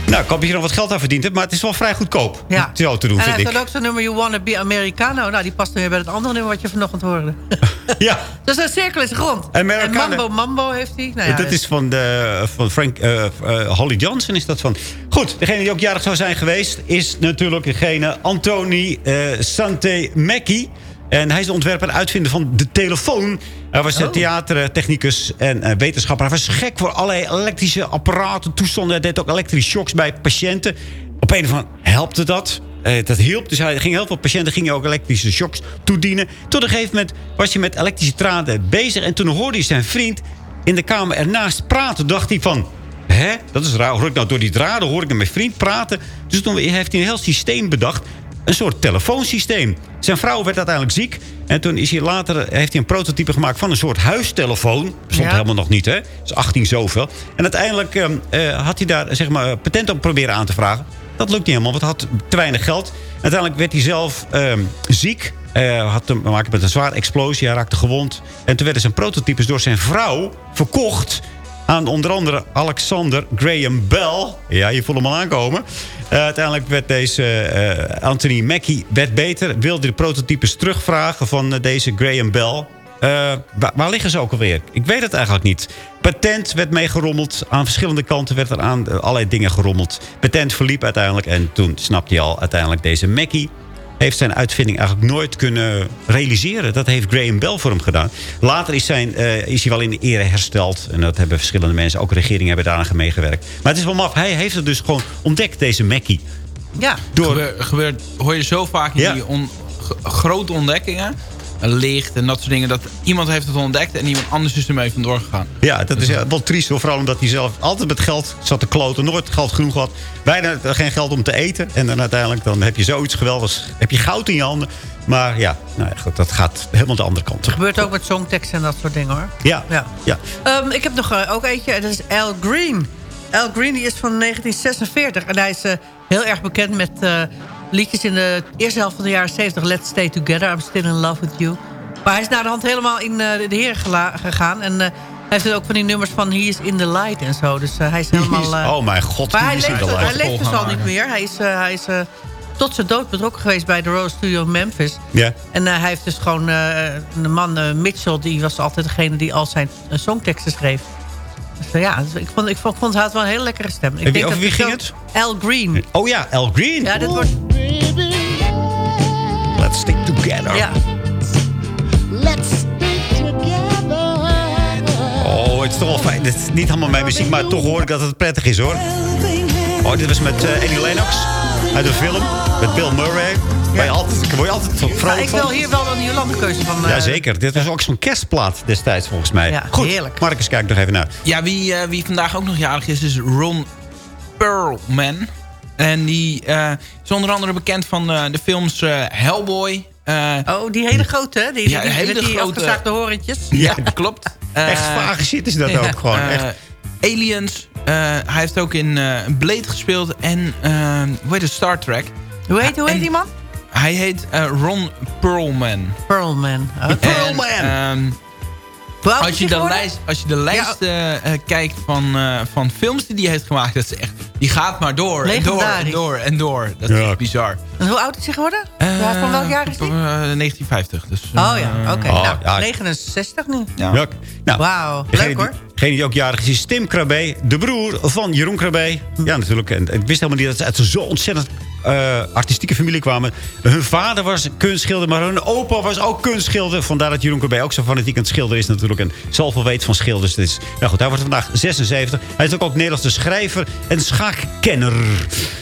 [SPEAKER 9] Nou, ik hoop dat je nog wat geld aan verdiend hebt, maar het is wel vrij goedkoop.
[SPEAKER 11] Ja.
[SPEAKER 9] Zo te doen,
[SPEAKER 11] en
[SPEAKER 9] vind ik.
[SPEAKER 11] dan ook zo'n nummer You Wanna Be Americano. Nou, die past dan weer bij het andere nummer wat je vanochtend hoorde.
[SPEAKER 9] Ja.
[SPEAKER 11] dus de cirkel is rond.
[SPEAKER 9] Americano.
[SPEAKER 11] En Mambo Mambo heeft hij. Nou ja,
[SPEAKER 9] dat is van, de, van Frank, eh, eh, Holly Johnson is dat van. Goed, degene die ook jarig zou zijn geweest... is natuurlijk degene Anthony eh Sante Mackie. En hij is de ontwerper en uitvinder van de telefoon. Hij was
[SPEAKER 11] Oh.
[SPEAKER 9] theatertechnicus en eh, wetenschapper. Hij was gek voor allerlei elektrische apparaten, toestanden. Hij deed ook elektrische shocks bij patiënten. Op een of andere helpte dat. Eh, dat hielp. Dus hij ging heel veel patiënten gingen ook elektrische shocks toedienen. Tot een gegeven moment was hij met elektrische draden bezig. En toen hoorde hij zijn vriend in de kamer ernaast praten. dacht hij van... Hè? Dat is raar. Hoor ik nou door die draden hoor ik met mijn vriend praten. Dus toen heeft hij een heel systeem bedacht. Een soort telefoonsysteem. Zijn vrouw werd uiteindelijk ziek. En toen is hij later, heeft hij een prototype gemaakt van een soort huistelefoon. Bestond
[SPEAKER 11] Ja.
[SPEAKER 9] helemaal nog niet, hè? Dat is 18 zoveel. En uiteindelijk eh, eh, had hij daar zeg maar, patent op proberen aan te vragen. Dat lukt niet helemaal, want hij had te weinig geld. Uiteindelijk werd hij zelf ehm, ziek. Eh, had te maken met een zware explosie. Hij raakte gewond. En toen werden zijn prototypes door zijn vrouw verkocht aan onder andere Alexander Graham Bell. Ja, je voelt hem al aankomen. Eh, uiteindelijk werd deze eh, Anthony Mackie werd beter. Wilde de prototypes terugvragen van eh, deze Graham Bell. Waar, waar liggen ze ook alweer? Ik weet het eigenlijk niet. Patent werd meegerommeld. Aan verschillende kanten werd er aan allerlei dingen gerommeld. Patent verliep uiteindelijk. En toen snapte hij al uiteindelijk deze Mackie heeft zijn uitvinding eigenlijk nooit kunnen realiseren. Dat heeft Graham Bell voor hem gedaan. Later is, zijn, eh, is hij wel in de ere hersteld. En dat hebben verschillende mensen, ook regeringen hebben daaraan meegewerkt. Maar het is wel maf. Hij heeft het dus gewoon ontdekt, deze Mackie.
[SPEAKER 11] Ja.
[SPEAKER 12] Door... Gebeurt, gebeurt, hoor je zo vaak in
[SPEAKER 9] Ja.
[SPEAKER 12] die on- grote ontdekkingen. Eh, Licht en dat soort dingen. Dat iemand heeft het ontdekt en iemand anders is ermee vandoor gegaan.
[SPEAKER 9] Ja, dat is ja, wel triest. hoor. Vooral omdat hij zelf altijd met geld zat te kloten. Nooit geld genoeg had. Bijna geen geld om te eten. En dan uiteindelijk dan heb je zoiets geweldigs. Heb je goud in je handen. Maar ja, nou ja goed, dat gaat helemaal de andere kant.
[SPEAKER 11] Het gebeurt ook met songteksten en dat soort dingen hoor.
[SPEAKER 9] Ja,
[SPEAKER 11] Ja.
[SPEAKER 9] ja.
[SPEAKER 11] Ehm, ik heb nog eh, ook eentje. Dat is Al Green. Al Green die is van 1946. En hij is eh, heel erg bekend met eh, liedjes in de eerste helft van de jaren 70. Let's Stay Together, I'm Still in Love With You. Maar hij is naar de hand helemaal in eh, de Heer gegaan. En eh, hij heeft ook van die nummers van He is in the Light en zo. Dus eh, hij is helemaal...
[SPEAKER 9] oh mijn god,
[SPEAKER 11] maar hij
[SPEAKER 9] is in
[SPEAKER 11] leeft, hij leeft dus al niet meer. Hij is, hij is tot zijn dood betrokken geweest bij de Rose Studio Memphis.
[SPEAKER 9] Ja.
[SPEAKER 11] En hij heeft dus gewoon... de man Mitchell, die was altijd degene die al zijn songteksten schreef. Dus ja, dus ik vond, ik vond, ik vond had wel een hele lekkere stem. Ik
[SPEAKER 9] wie- over
[SPEAKER 11] dat
[SPEAKER 9] wie ging
[SPEAKER 11] film- Al Green.
[SPEAKER 9] Oh ja, Al Green.
[SPEAKER 11] Ja, dit wordt...
[SPEAKER 9] Let's stick together.
[SPEAKER 11] Ja.
[SPEAKER 14] Let's stick together.
[SPEAKER 9] Oh, het is toch wel fijn. Het is niet helemaal mijn muziek, maar toch hoor ik dat het prettig is hoor. Oh, dit was met eh Annie Lennox uit een film. Met Bill Murray. Je altijd, word je altijd vrolijk
[SPEAKER 11] ik wil
[SPEAKER 9] van.
[SPEAKER 11] hier wel een Jolande keuze van... eh,
[SPEAKER 9] Jazeker. Dit was ook zo'n kerstplaat destijds volgens mij.
[SPEAKER 11] Ja,
[SPEAKER 9] Goed,
[SPEAKER 11] heerlijk.
[SPEAKER 9] Marcus, kijk nog even naar.
[SPEAKER 12] Ja, wie, eh, wie vandaag ook nog jarig is, is Ron Perlman. En die eh, is onder andere bekend van eh, de films eh, Hellboy. eh,
[SPEAKER 11] Oh, die hele grote, hè? Die,
[SPEAKER 12] Ja,
[SPEAKER 11] die,
[SPEAKER 12] hele
[SPEAKER 11] met die
[SPEAKER 12] grote-
[SPEAKER 11] afgezaagde horentjes.
[SPEAKER 12] Ja, klopt.
[SPEAKER 9] Echt vage shit is dat
[SPEAKER 12] ja,
[SPEAKER 9] ook gewoon. Echt.
[SPEAKER 12] Aliens. eh, hij heeft ook in eh Blade gespeeld en hoe heet het? Star Trek.
[SPEAKER 11] Hoe heet, hoe heet
[SPEAKER 12] En
[SPEAKER 11] die man?
[SPEAKER 12] Hij heet eh, Ron Perlman.
[SPEAKER 11] Pearlman. Oh,
[SPEAKER 12] En, ehm, als, je de lijst, als je de lijst kijkt van, eh, van films die hij heeft gemaakt... Dat is echt, die gaat maar door en door en door en door. Dat is
[SPEAKER 9] Ja.
[SPEAKER 12] bizar.
[SPEAKER 11] En hoe oud is hij geworden? ja, van welk jaar is hij?
[SPEAKER 12] Eh, 1950. Dus,
[SPEAKER 11] Oh ja, oké.
[SPEAKER 9] Oh,
[SPEAKER 11] nou,
[SPEAKER 9] ja.
[SPEAKER 11] 69 nu.
[SPEAKER 12] Ja.
[SPEAKER 9] Ja. Nou,
[SPEAKER 11] Wauw, leuk
[SPEAKER 9] die-
[SPEAKER 11] hoor.
[SPEAKER 9] Degene die ook jarig is, is Tim Krabbe, de broer van Jeroen Krabbe. Ja, natuurlijk. En ik wist helemaal niet dat ze uit zo'n ontzettend eh, artistieke familie kwamen. Hun vader was kunstschilder, maar hun opa was ook kunstschilder. Vandaar dat Jeroen Krabbe ook zo fanatiek aan het schilderen is natuurlijk. En zoveel weet van schilders. Dus, nou goed, hij wordt vandaag 76. Hij is ook, ook Nederlandse schrijver en schaakkenner.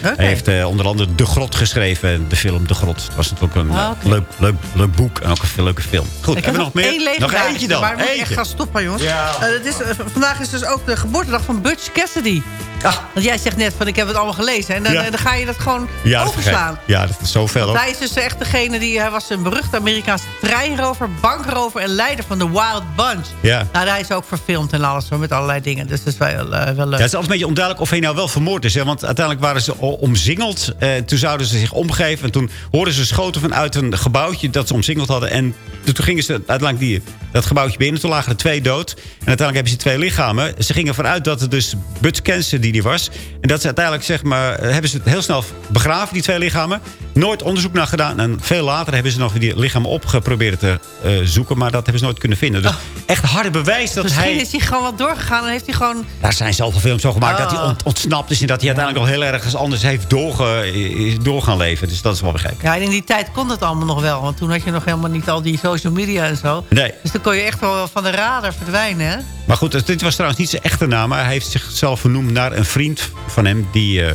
[SPEAKER 9] Hij heeft eh, onder andere De Grot geschreven. De film De Grot. Het was natuurlijk een
[SPEAKER 11] Ah,
[SPEAKER 9] eh, leuk, leuk, leuk boek en ook een leuke film. Goed,
[SPEAKER 11] Ik
[SPEAKER 9] hebben
[SPEAKER 11] heb
[SPEAKER 9] we nog
[SPEAKER 11] één
[SPEAKER 9] meer? Nog
[SPEAKER 11] legendarische,
[SPEAKER 9] eentje dan.
[SPEAKER 11] Maar we moeten echt
[SPEAKER 9] Eentje.
[SPEAKER 11] gaan stoppen, jongens.
[SPEAKER 9] Ja.
[SPEAKER 11] Eh, het is, vandaag is dus ook de geboortedag van Butch Cassidy.
[SPEAKER 9] Ah.
[SPEAKER 11] Want jij zegt net van ik heb het allemaal gelezen. En dan,
[SPEAKER 9] Ja.
[SPEAKER 11] dan ga je dat gewoon
[SPEAKER 9] Ja, dat
[SPEAKER 11] overslaan.
[SPEAKER 9] Ja, dat is zo veel.
[SPEAKER 11] Want
[SPEAKER 9] hoor.
[SPEAKER 11] hij is dus echt degene die... Hij was een beruchte Amerikaanse treinrover, bankrover en leider van de Wild Bunch.
[SPEAKER 9] Ja.
[SPEAKER 11] Nou, hij is ook verfilmd en alles hoor, met allerlei dingen. Dus dat is wel, wel leuk.
[SPEAKER 9] Ja, het is altijd een beetje onduidelijk of hij nou wel vermoord is. Hè? Want uiteindelijk waren ze omzingeld. Eh, toen zouden ze zich omgeven. En toen hoorden ze schoten vanuit een gebouwtje dat ze omzingeld hadden. En toen gingen ze uiteindelijk die, dat gebouwtje binnen. Toen lagen er twee dood. En uiteindelijk hebben ze twee lichamen. Ze gingen ervan uit dat het dus Cassidy die die was. En dat ze uiteindelijk, zeg maar, eh, hebben ze het heel snel begraven, die twee lichamen. Nooit onderzoek naar gedaan. En veel later hebben ze nog die lichaam opgeprobeerd te eh, zoeken. Maar dat hebben ze nooit kunnen vinden. Dus echt harde bewijs dat
[SPEAKER 11] Misschien
[SPEAKER 9] hij...
[SPEAKER 11] is hij gewoon wat doorgegaan en heeft hij gewoon...
[SPEAKER 9] Daar zijn zoveel films zo gemaakt dat
[SPEAKER 11] Oh.
[SPEAKER 9] hij ont- ontsnapt is... en dat hij uiteindelijk al heel ergens anders heeft doorge, is door gaan leven. Dus dat is wel gek.
[SPEAKER 11] Ja, en in die tijd kon het allemaal nog wel. Want toen had je nog helemaal niet al die social media en zo.
[SPEAKER 9] Nee.
[SPEAKER 11] Dus dan kon je echt wel van de radar verdwijnen, hè?
[SPEAKER 9] Maar goed, dus dit was trouwens niet zijn echte naam. Maar hij heeft zichzelf vernoemd naar een vriend van hem die... eh,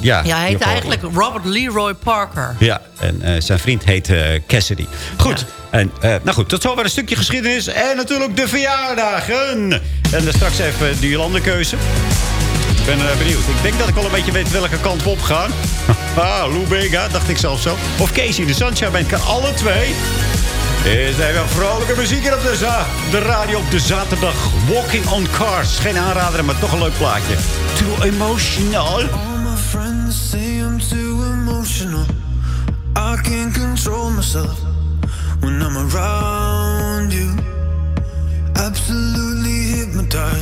[SPEAKER 9] ja,
[SPEAKER 11] Ja, hij heet eigenlijk Robert Leroy Parker.
[SPEAKER 9] Ja, en eh, zijn vriend heet eh, Cassidy. Goed, en, eh, nou goed, tot zover een stukje geschiedenis. En natuurlijk de verjaardagen. En dan straks even de Jolande-keuze. Ik ben eh, benieuwd. Ik denk dat ik wel een beetje weet welke kant we op gaan. ah, Lou Bega, dacht ik zelf zo. Of Casey de Sunshine Band, kan alle twee. Is even vrolijke muziek hier op de, za- de radio op de zaterdag. Walking on Cars. Geen aanrader, maar toch een leuk plaatje. Too emotional.
[SPEAKER 14] All my friends say I'm too emotional. I can't control myself when I'm around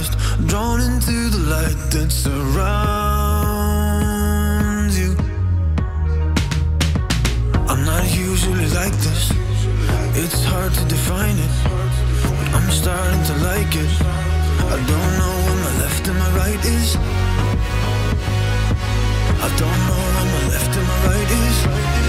[SPEAKER 14] hypnotized, drawn into the light that surrounds you. I'm not usually like this. It's hard to define it, but I'm starting to like it. I don't know where my left and my right is. I don't know where my left and my right is.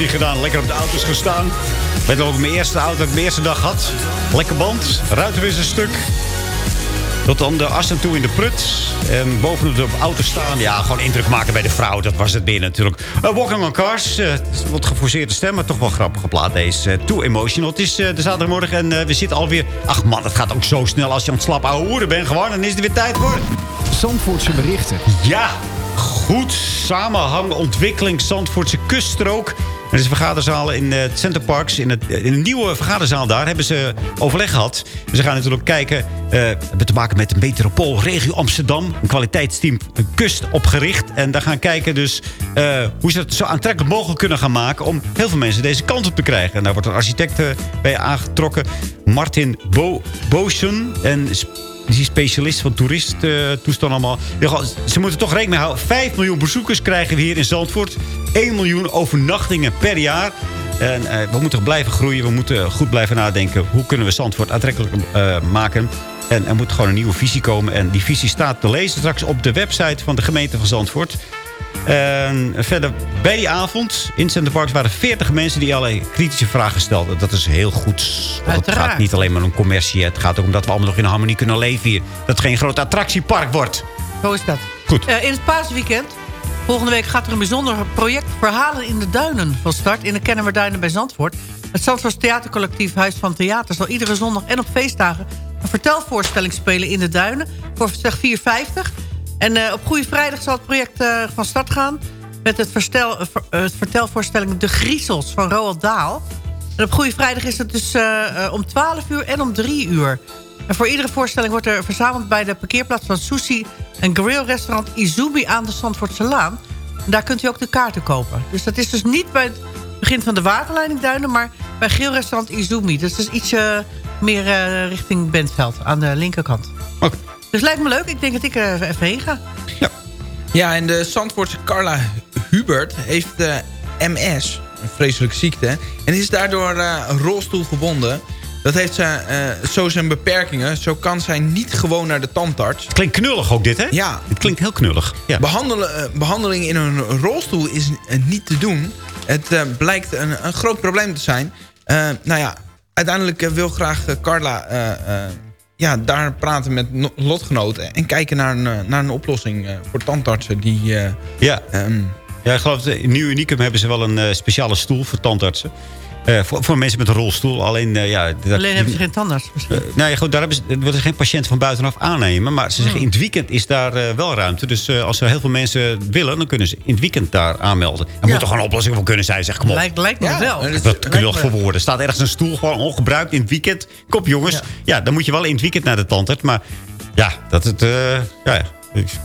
[SPEAKER 9] Niet gedaan? Lekker op de auto's gestaan. Ik weet nog ook mijn eerste auto dat ik mijn eerste dag had. Lekker band, ruitenwissel stuk. Tot dan de as en toe in de prut. En bovenop de auto staan. Ja, gewoon indruk maken bij de vrouw. Dat was het binnen natuurlijk. Eh, Walking on Cars. eh, een wat geforceerde stem, maar toch wel grappig geplaatst. Deze eh, Too Emotional. Het is eh, de zaterdagmorgen en eh, we zitten alweer... Ach man, het gaat ook zo snel als je aan het slap ouwe hoeren bent. Gewoon, dan is het weer tijd voor...
[SPEAKER 5] Zandvoortse berichten.
[SPEAKER 9] Ja, goed. Samenhang, ontwikkeling, Zandvoortse kuststrook. Er is een vergaderzaal in eh, het Center Parks. In, het, in een nieuwe vergaderzaal daar hebben ze overleg gehad. Ze gaan natuurlijk kijken. eh, we hebben te maken met de metropool regio Amsterdam. Een kwaliteitsteam een kust opgericht. En daar gaan kijken dus eh, hoe ze het zo aantrekkelijk mogelijk kunnen gaan maken... om heel veel mensen deze kant op te krijgen. En daar wordt een architect eh, bij aangetrokken. Martin Bo. En die is specialist van toerist eh, toestand allemaal. Ze moeten toch rekening mee houden. 5 miljoen bezoekers krijgen we hier in Zandvoort. 1 miljoen overnachtingen per jaar. En eh, we moeten blijven groeien. We moeten goed blijven nadenken. Hoe kunnen we Zandvoort aantrekkelijk eh, maken? En er moet gewoon een nieuwe visie komen. En die visie staat te lezen straks op de website van de gemeente van Zandvoort. En verder, bij die avond in Center Parks waren 40 mensen die allerlei kritische vragen stelden. Dat is heel goed. Want het gaat niet alleen maar om commercie. Het gaat ook om dat we allemaal nog in harmonie kunnen leven hier. Dat het geen groot attractiepark wordt.
[SPEAKER 11] Zo is dat.
[SPEAKER 9] Goed.
[SPEAKER 11] Eh, in het paasweekend, volgende week gaat er een bijzonder project Verhalen in de Duinen van start. In de Kennemerduinen bij Zandvoort. Het Zandvoorts Theatercollectief Huis van Theater zal iedere zondag en op feestdagen een vertelvoorstelling spelen in de Duinen. Voor zeg 4,50. En eh, op Goede Vrijdag zal het project eh, van start gaan. Met het, verstel, eh, het vertelvoorstelling De Griezels van Roald Daal. En op Goede Vrijdag is het dus om 12 uur en om 3 uur. En voor iedere voorstelling wordt er verzameld bij de parkeerplaats van Sushi... en grillrestaurant Izubi aan de Zandvoortse Laan. En daar kunt u ook de kaarten kopen. Dus dat is dus niet bij het begin van de waterleidingduinen... maar bij grillrestaurant Izumi. Dus dat is iets eh, meer richting Bentveld aan de linkerkant. Dus lijkt me leuk. Ik denk dat ik er even heen ga.
[SPEAKER 12] Ja, en de Zandvoortse Carla Hubert heeft eh, MS, een vreselijke ziekte... en is daardoor eh, rolstoel gebonden. Dat heeft ze, eh, zo zijn beperkingen. Zo kan zij niet gewoon naar de tandarts.
[SPEAKER 9] Het klinkt knullig ook dit, hè?
[SPEAKER 12] Ja.
[SPEAKER 9] Het klinkt heel knullig. Ja.
[SPEAKER 12] Behandelen, eh, behandeling in een rolstoel is eh, niet te doen. Het eh, blijkt een, een groot probleem te zijn. Eh, nou ja, uiteindelijk eh, wil graag eh, Carla eh, eh, ja, daar praten met no- lotgenoten... en kijken naar een, eh, naar een oplossing eh, voor tandartsen die... eh,
[SPEAKER 9] Ja.
[SPEAKER 12] ehm,
[SPEAKER 9] Ja, ik geloof dat in Nieuw Unicum hebben ze wel een speciale stoel voor tandartsen. Eh, voor, voor mensen met een rolstoel. Alleen, eh, ja... dat-
[SPEAKER 11] Alleen hebben ze geen tandarts misschien.
[SPEAKER 9] Eh, nou ja, goed, daar hebben ze, willen ze geen patiënt van buitenaf aannemen. Maar ze zeggen, in het weekend is daar wel ruimte. Dus eh, als er heel veel mensen willen, dan kunnen ze in het weekend daar aanmelden. Er moet toch gewoon een oplossing voor kunnen zijn, zeg, kom op.
[SPEAKER 11] Lijkt, lijkt me wel.
[SPEAKER 9] Wat knullig voor woorden. Staat ergens een stoel gewoon ongebruikt in het weekend. Kom jongens. Ja. dan moet je wel in het weekend naar de tandarts. Maar ja, dat het, eh, ja,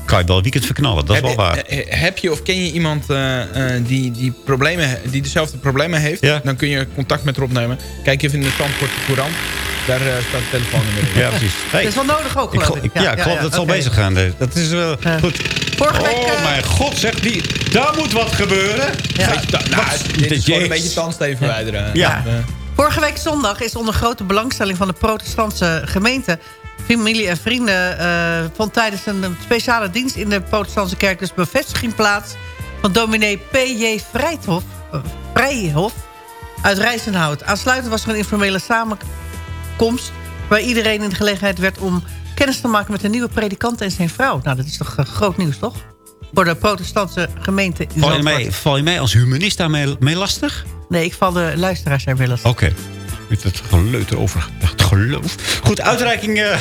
[SPEAKER 9] kan je wel een weekend verknallen. Dat is wel waar.
[SPEAKER 12] eh, eh, Heb je of ken je iemand eh, eh, die, die, problemen, die dezelfde problemen heeft?
[SPEAKER 9] Ja.
[SPEAKER 12] Dan kun je contact met haar opnemen. Kijk even in de Zandvoortse Courant. Daar eh, staat het telefoonnummer in.
[SPEAKER 9] Ja, precies. Hey.
[SPEAKER 11] Dat is wel nodig ook, geloof
[SPEAKER 9] gel-
[SPEAKER 11] ik.
[SPEAKER 9] ik- ja, ik geloof dat het al
[SPEAKER 11] oké.
[SPEAKER 9] bezig gaan. Dat is wel goed.
[SPEAKER 11] Vorige week,
[SPEAKER 9] Oh mijn god, zegt die. Daar moet wat gebeuren.
[SPEAKER 11] Ja.
[SPEAKER 12] Nou, dit is gewoon een beetje tandsteen verwijderen.
[SPEAKER 9] Ja.
[SPEAKER 11] Vorige week zondag is onder grote belangstelling van de protestantse gemeente... familie en vrienden eh, vond tijdens een speciale dienst in de protestantse kerk... dus bevestiging plaats van dominee P.J. Vrijthof, eh, Vrijhof uit Rijzenhout. Aansluitend was er een informele samenkomst... waar iedereen in de gelegenheid werd om kennis te maken... met een nieuwe predikant en zijn vrouw. Nou, dat is toch eh, groot nieuws, toch? Voor de protestantse gemeente in
[SPEAKER 9] Val je, mij, val je mij als humanist daarmee mee lastig?
[SPEAKER 11] Nee, ik val de luisteraars daarmee lastig.
[SPEAKER 9] Oké. Met het geleuter over het geloof. Goed, uitreiking... eh,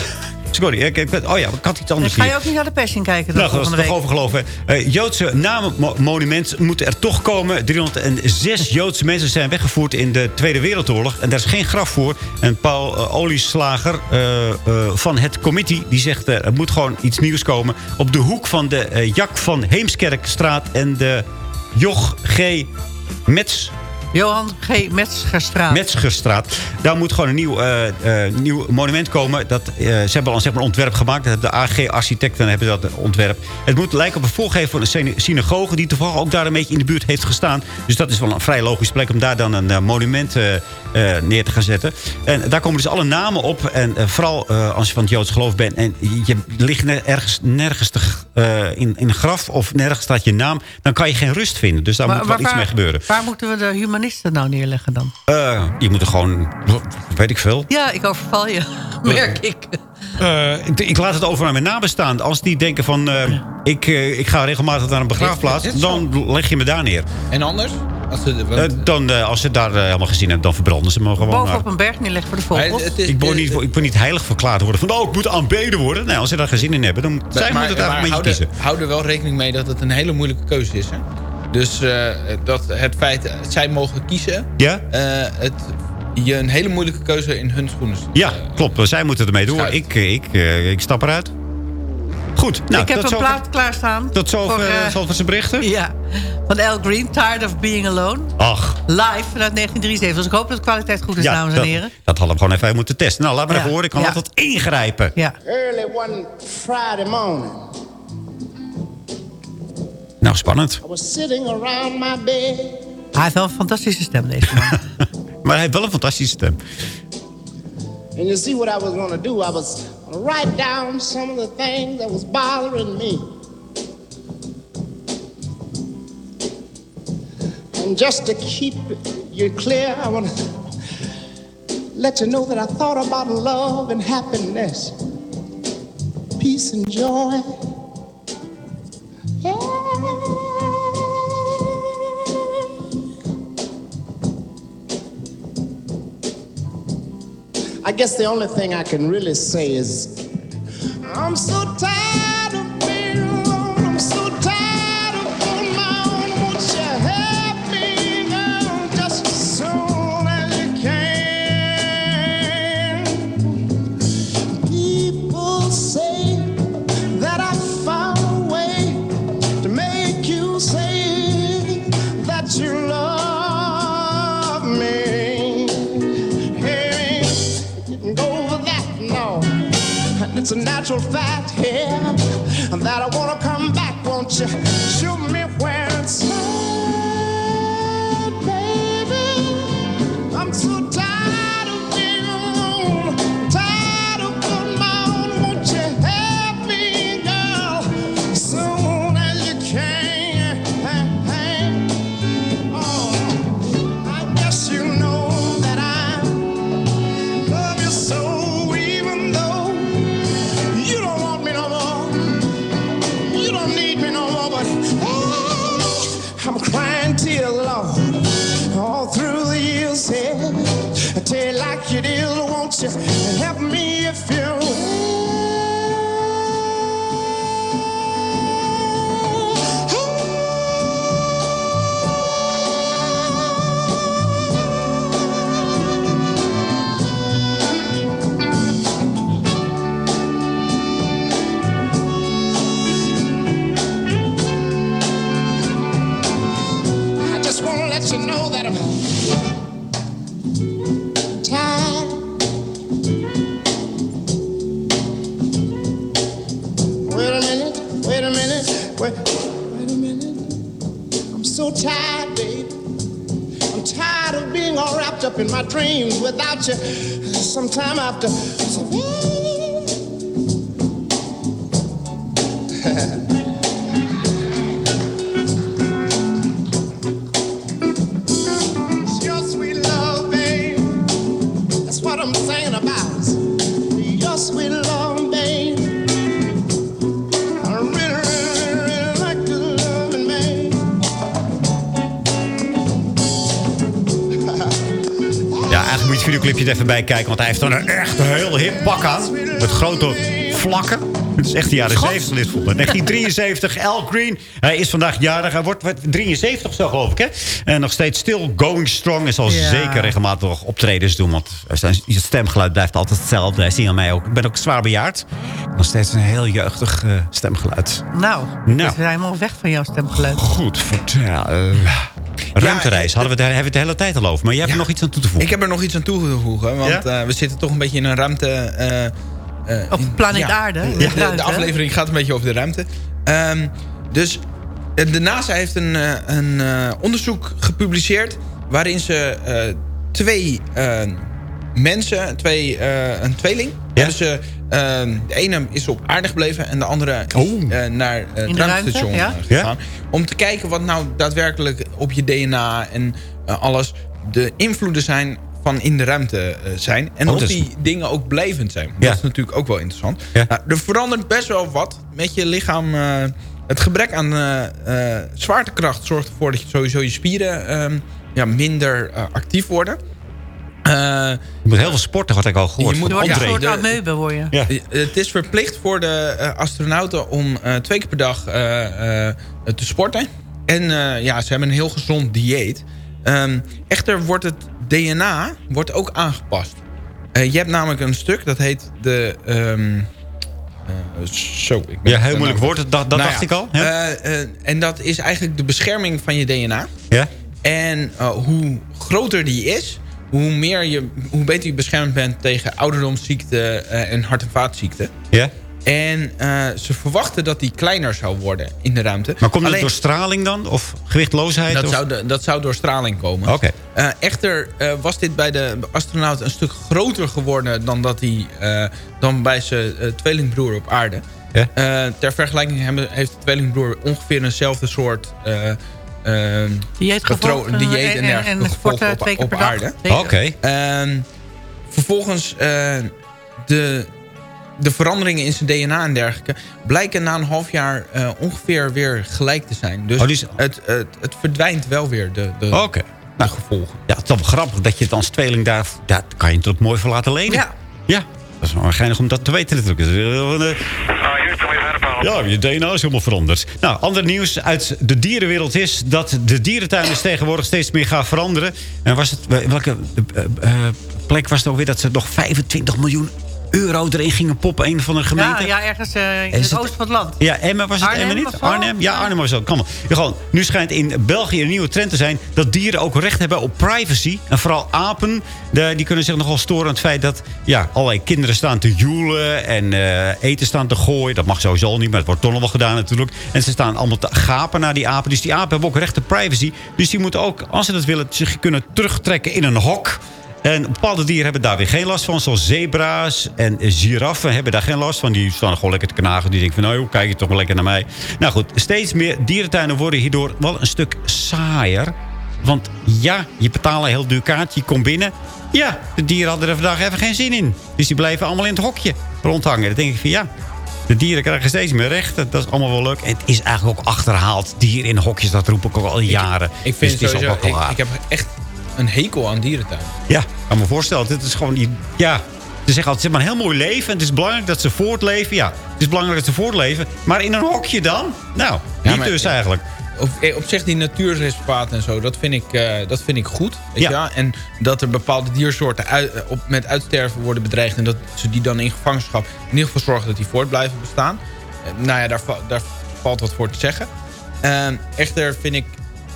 [SPEAKER 9] sorry, ik, ik, oh ja, ik had iets anders
[SPEAKER 11] Ga je ook niet naar de Passion kijken?
[SPEAKER 9] Nou, dat is
[SPEAKER 11] volgende
[SPEAKER 9] toch
[SPEAKER 11] week?
[SPEAKER 9] over geloven. Eh, Joodse namenmonument moet er toch komen. 306 Joodse mensen zijn weggevoerd in de Tweede Wereldoorlog. En daar is geen graf voor. En Paul eh, Olieslager eh, eh, van het committee... die zegt eh, er moet gewoon iets nieuws komen. Op de hoek van de eh, Jak van Heemskerkstraat... en de Joch G. Mets
[SPEAKER 11] Johan G. Metzgerstraat.
[SPEAKER 9] Metzgerstraat. Daar moet gewoon een nieuw, eh, eh, nieuw monument komen. Dat, eh, ze hebben al zeg maar, een ontwerp gemaakt. Dat De AG-architecten hebben dat ontwerp. Het moet lijken op een voorgever van een syna- synagoge... die toevallig ook daar een beetje in de buurt heeft gestaan. Dus dat is wel een vrij logisch plek... om daar dan een monument neer te gaan zetten. En daar komen dus alle namen op. En vooral als je van het Joods geloof bent... en je ligt ergens, nergens te, eh, in, in een graf... of nergens staat je naam... dan kan je geen rust vinden. Dus daar
[SPEAKER 11] Maar-
[SPEAKER 9] moet wel iets mee gebeuren.
[SPEAKER 11] Waar moeten we de humanisten nou neerleggen dan?
[SPEAKER 9] Eh, die moeten gewoon... weet ik veel.
[SPEAKER 11] Ja, ik overval je, merk ik.
[SPEAKER 9] Eh, ik, ik laat het over aan mijn nabestaanden. Als die denken van, eh, ik, ik ga regelmatig naar een begraafplaats... Dan leg je me daar neer.
[SPEAKER 12] En anders? Als ze, want-
[SPEAKER 9] Eh, dan, eh, als ze het daar eh, helemaal gezien hebben, dan verbranden ze me gewoon.
[SPEAKER 11] Bovenop een berg neerleggen voor de vogels.
[SPEAKER 12] het is-
[SPEAKER 9] ik, word niet, ik word niet heilig verklaard worden van... oh, ik moet aanbeden worden. Nee, als ze daar geen zin in hebben, dan zij moeten het daar een beetje kiezen.
[SPEAKER 12] er, hou er wel rekening mee dat het een hele moeilijke keuze is. Hè? Dus eh, dat het feit dat zij mogen kiezen...
[SPEAKER 9] Ja?
[SPEAKER 12] eh, het je een hele moeilijke keuze in hun schoenen.
[SPEAKER 9] Ja, klopt. Zij moeten ermee door. Ik, ik, eh, ik stap eruit. Goed, nou,
[SPEAKER 11] ik heb een
[SPEAKER 9] zover-
[SPEAKER 11] plaat klaarstaan.
[SPEAKER 9] Tot zover
[SPEAKER 11] voor,
[SPEAKER 9] Zaltverse berichten?
[SPEAKER 11] Ja, van Al Green, Tired of Being Alone.
[SPEAKER 9] Ach,
[SPEAKER 11] Live vanuit 1973. Dus ik hoop dat de kwaliteit goed is, dames en
[SPEAKER 9] dat,
[SPEAKER 11] heren.
[SPEAKER 9] dat hadden we gewoon even moeten testen. Nou, laat maar
[SPEAKER 11] Ja,
[SPEAKER 9] even horen. Ik kan
[SPEAKER 11] ja.
[SPEAKER 9] altijd ingrijpen.
[SPEAKER 11] Ja.
[SPEAKER 16] Early one Friday morning,
[SPEAKER 9] Nou, spannend.
[SPEAKER 16] I was sitting around my bed.
[SPEAKER 11] Hij heeft wel een fantastische stem, deze man.
[SPEAKER 9] Maar hij heeft wel een fantastische stem.
[SPEAKER 16] And you see what I was going to do? I was write down some of the things that was bothering me. And just to keep you clear, I want to let you know that I thought about love and happiness, peace and joy. Yeah. I guess the only thing I can really say is I'm so tired dreams without you. Sometime after.
[SPEAKER 9] Videoclipje er even bij kijken. Want hij heeft dan een echt heel hip pak aan. Met grote vlakken. Het is echt de jaren 70 dit voelde. 1973, Al Green. Hij is vandaag jarig. Hij wordt wat, 73 zo geloof ik. Hè? En nog steeds still going strong. En zal
[SPEAKER 11] Ja.
[SPEAKER 9] zeker regelmatig optredens doen. Want zijn stemgeluid blijft altijd hetzelfde. Hij ziet aan mij ook. Ik ben ook zwaar bejaard. Nog steeds een heel jeugdig eh, stemgeluid.
[SPEAKER 11] Nou,
[SPEAKER 9] Nou.
[SPEAKER 11] we zijn helemaal weg van jouw stemgeluid.
[SPEAKER 9] Goed, vertel. Ruimtereis. Hadden we het, hebben we het de hele tijd al over. Maar jij hebt er nog iets aan toe te voegen.
[SPEAKER 12] Ik heb er nog iets aan toe te voegen. Want eh, we zitten toch een beetje in een ruimte... eh, eh,
[SPEAKER 11] Op planeet Aarde,
[SPEAKER 12] De,
[SPEAKER 11] de
[SPEAKER 12] aflevering gaat een beetje over de ruimte. Ehm, dus de NASA heeft een, eh, een eh, onderzoek gepubliceerd... waarin ze eh, twee mensen, twee, eh, een tweeling... ehm, de ene is op aarde gebleven en de andere is eh, naar eh, het
[SPEAKER 11] de
[SPEAKER 12] ruimtestation
[SPEAKER 11] ruimte,
[SPEAKER 12] eh,
[SPEAKER 11] ja?
[SPEAKER 12] gegaan. Om te kijken wat nou daadwerkelijk op je DNA en eh, alles... de invloeden zijn van in de ruimte eh, zijn. En
[SPEAKER 9] Oh,
[SPEAKER 12] of die dingen ook blijvend zijn.
[SPEAKER 9] Ja.
[SPEAKER 12] Dat is natuurlijk ook wel interessant. Nou, er verandert best wel wat met je lichaam. eh, het gebrek aan eh, eh, zwaartekracht zorgt ervoor dat je sowieso je spieren ehm, ja, minder eh, actief worden. Eh,
[SPEAKER 9] Je moet heel veel sporten, wat ik al gehoord.
[SPEAKER 12] je moet
[SPEAKER 11] Een soort
[SPEAKER 12] de-
[SPEAKER 11] ameuben word je.
[SPEAKER 9] Ja.
[SPEAKER 12] Het is verplicht voor de eh, astronauten om eh, twee keer per dag eh, eh, te sporten. En eh, ja, ze hebben een heel gezond dieet. Ehm, echter wordt het DNA wordt ook aangepast. Eh, je hebt namelijk een stuk, dat heet de... ehm, eh, zo, ik ben
[SPEAKER 9] Ja, heel moeilijk woord. Dat, dat
[SPEAKER 12] Nou
[SPEAKER 9] dacht
[SPEAKER 12] ja,
[SPEAKER 9] ik al. Ja.
[SPEAKER 12] en dat is eigenlijk de bescherming van je DNA.
[SPEAKER 9] ja?
[SPEAKER 12] En hoe groter die is, hoe, meer je, hoe beter je beschermd bent tegen ouderdomsziekte eh, en hart- en vaatziekten.
[SPEAKER 9] Ja?
[SPEAKER 12] En eh, ze verwachten dat die kleiner zou worden in de ruimte.
[SPEAKER 9] Maar komt
[SPEAKER 12] Alleen-
[SPEAKER 9] door straling dan? Of gewichtloosheid?
[SPEAKER 12] dat
[SPEAKER 9] of?
[SPEAKER 12] zou, de- dat zou door straling komen.
[SPEAKER 9] Oké.
[SPEAKER 12] Eh, echter was dit bij de astronaut een stuk groter geworden... dan, dat hij, dan bij zijn tweelingbroer op aarde. Ter vergelijking hebben, heeft de tweelingbroer ongeveer eenzelfde soort... eh, eh,
[SPEAKER 11] Dieetgevolg,
[SPEAKER 12] patro- dieet
[SPEAKER 11] eh,
[SPEAKER 12] en
[SPEAKER 11] en-
[SPEAKER 12] op,
[SPEAKER 11] twee keer
[SPEAKER 12] op
[SPEAKER 11] per dag.
[SPEAKER 12] aarde.
[SPEAKER 9] Oké.
[SPEAKER 12] Ehm, vervolgens eh, de, de veranderingen in zijn DNA en dergelijke... blijken na een half jaar eh, ongeveer weer gelijk te zijn. Dus
[SPEAKER 9] Oh,
[SPEAKER 12] het, het, het verdwijnt wel weer, de, de,
[SPEAKER 9] Oké. Nou,
[SPEAKER 12] gevolgen.
[SPEAKER 9] Ja, het is toch wel grappig dat je het als tweeling daar... Daar kan je het ook mooi voor laten lenen.
[SPEAKER 11] Ja.
[SPEAKER 9] Ja. Dat is wel geinig om dat te weten natuurlijk. Eh, Ja, je DNA is helemaal veranderd. Nou, ander nieuws uit de dierenwereld is... dat de dierentuin tegenwoordig steeds meer gaan veranderen. En was het, welke eh, eh, plek was het ook weer... dat ze nog 25 miljoen euro erin gingen poppen? Een van de gemeenten?
[SPEAKER 11] Ja, ja, ergens eh, in het
[SPEAKER 9] het-
[SPEAKER 11] oosten van het land.
[SPEAKER 9] Ja, Emma was het
[SPEAKER 11] Arnhem
[SPEAKER 9] Emma niet? Arnhem? Ja, Arnhem was het. Kom maar. Ja, gewoon, nu schijnt in België een nieuwe trend te zijn... dat dieren ook recht hebben op privacy. En vooral apen, de- die kunnen zich nogal storen aan het feit... dat ja, allerlei kinderen staan te joelen en eh, eten staan te gooien. Dat mag sowieso al niet, maar het wordt toch nog wel gedaan natuurlijk. En ze staan allemaal te gapen naar die apen. Dus die apen hebben ook recht op privacy. Dus die moeten ook, als ze dat willen, zich kunnen terugtrekken in een hok... En bepaalde dieren hebben daar weer geen last van. Zoals zebra's en giraffen hebben daar geen last van. Die staan gewoon lekker te knagen. Die denken van, nou, kijk je toch wel lekker naar mij. Nou goed, steeds meer dierentuinen worden hierdoor wel een stuk saaier. Want ja, je betaalt een heel duur kaart. Je komt binnen. Ja, de dieren hadden er vandaag even geen zin in. Dus die blijven allemaal in het hokje rondhangen. Dan denk ik van, ja, de dieren krijgen steeds meer rechten. Dat is allemaal wel leuk. En het is eigenlijk ook achterhaald. Dieren in hokjes, dat roep ik ook al jaren.
[SPEAKER 12] Ik vind
[SPEAKER 9] Dus het is
[SPEAKER 12] sowieso,
[SPEAKER 9] ook wel
[SPEAKER 12] ik, ik heb echt een hekel aan dierentuin.
[SPEAKER 9] Ja, ik kan me voorstellen. Dit is gewoon... Ja, ze zeggen altijd, ze hebben een heel mooi leven. En het is belangrijk dat ze voortleven. Ja, het is belangrijk dat ze voortleven. Maar in een hokje dan? Nou, niet
[SPEAKER 12] maar-
[SPEAKER 9] dus eigenlijk.
[SPEAKER 12] Op, eh, op zich die natuurreservaten en zo, dat vind ik, eh, dat vind ik goed. Weet
[SPEAKER 9] Ja.
[SPEAKER 12] En dat er bepaalde diersoorten uit, eh, op, met uitsterven worden bedreigd... en dat ze die dan in gevangenschap in ieder geval zorgen dat die voort blijven bestaan. Nou ja, daar, daar valt wat voor te zeggen. Eh, echter vind ik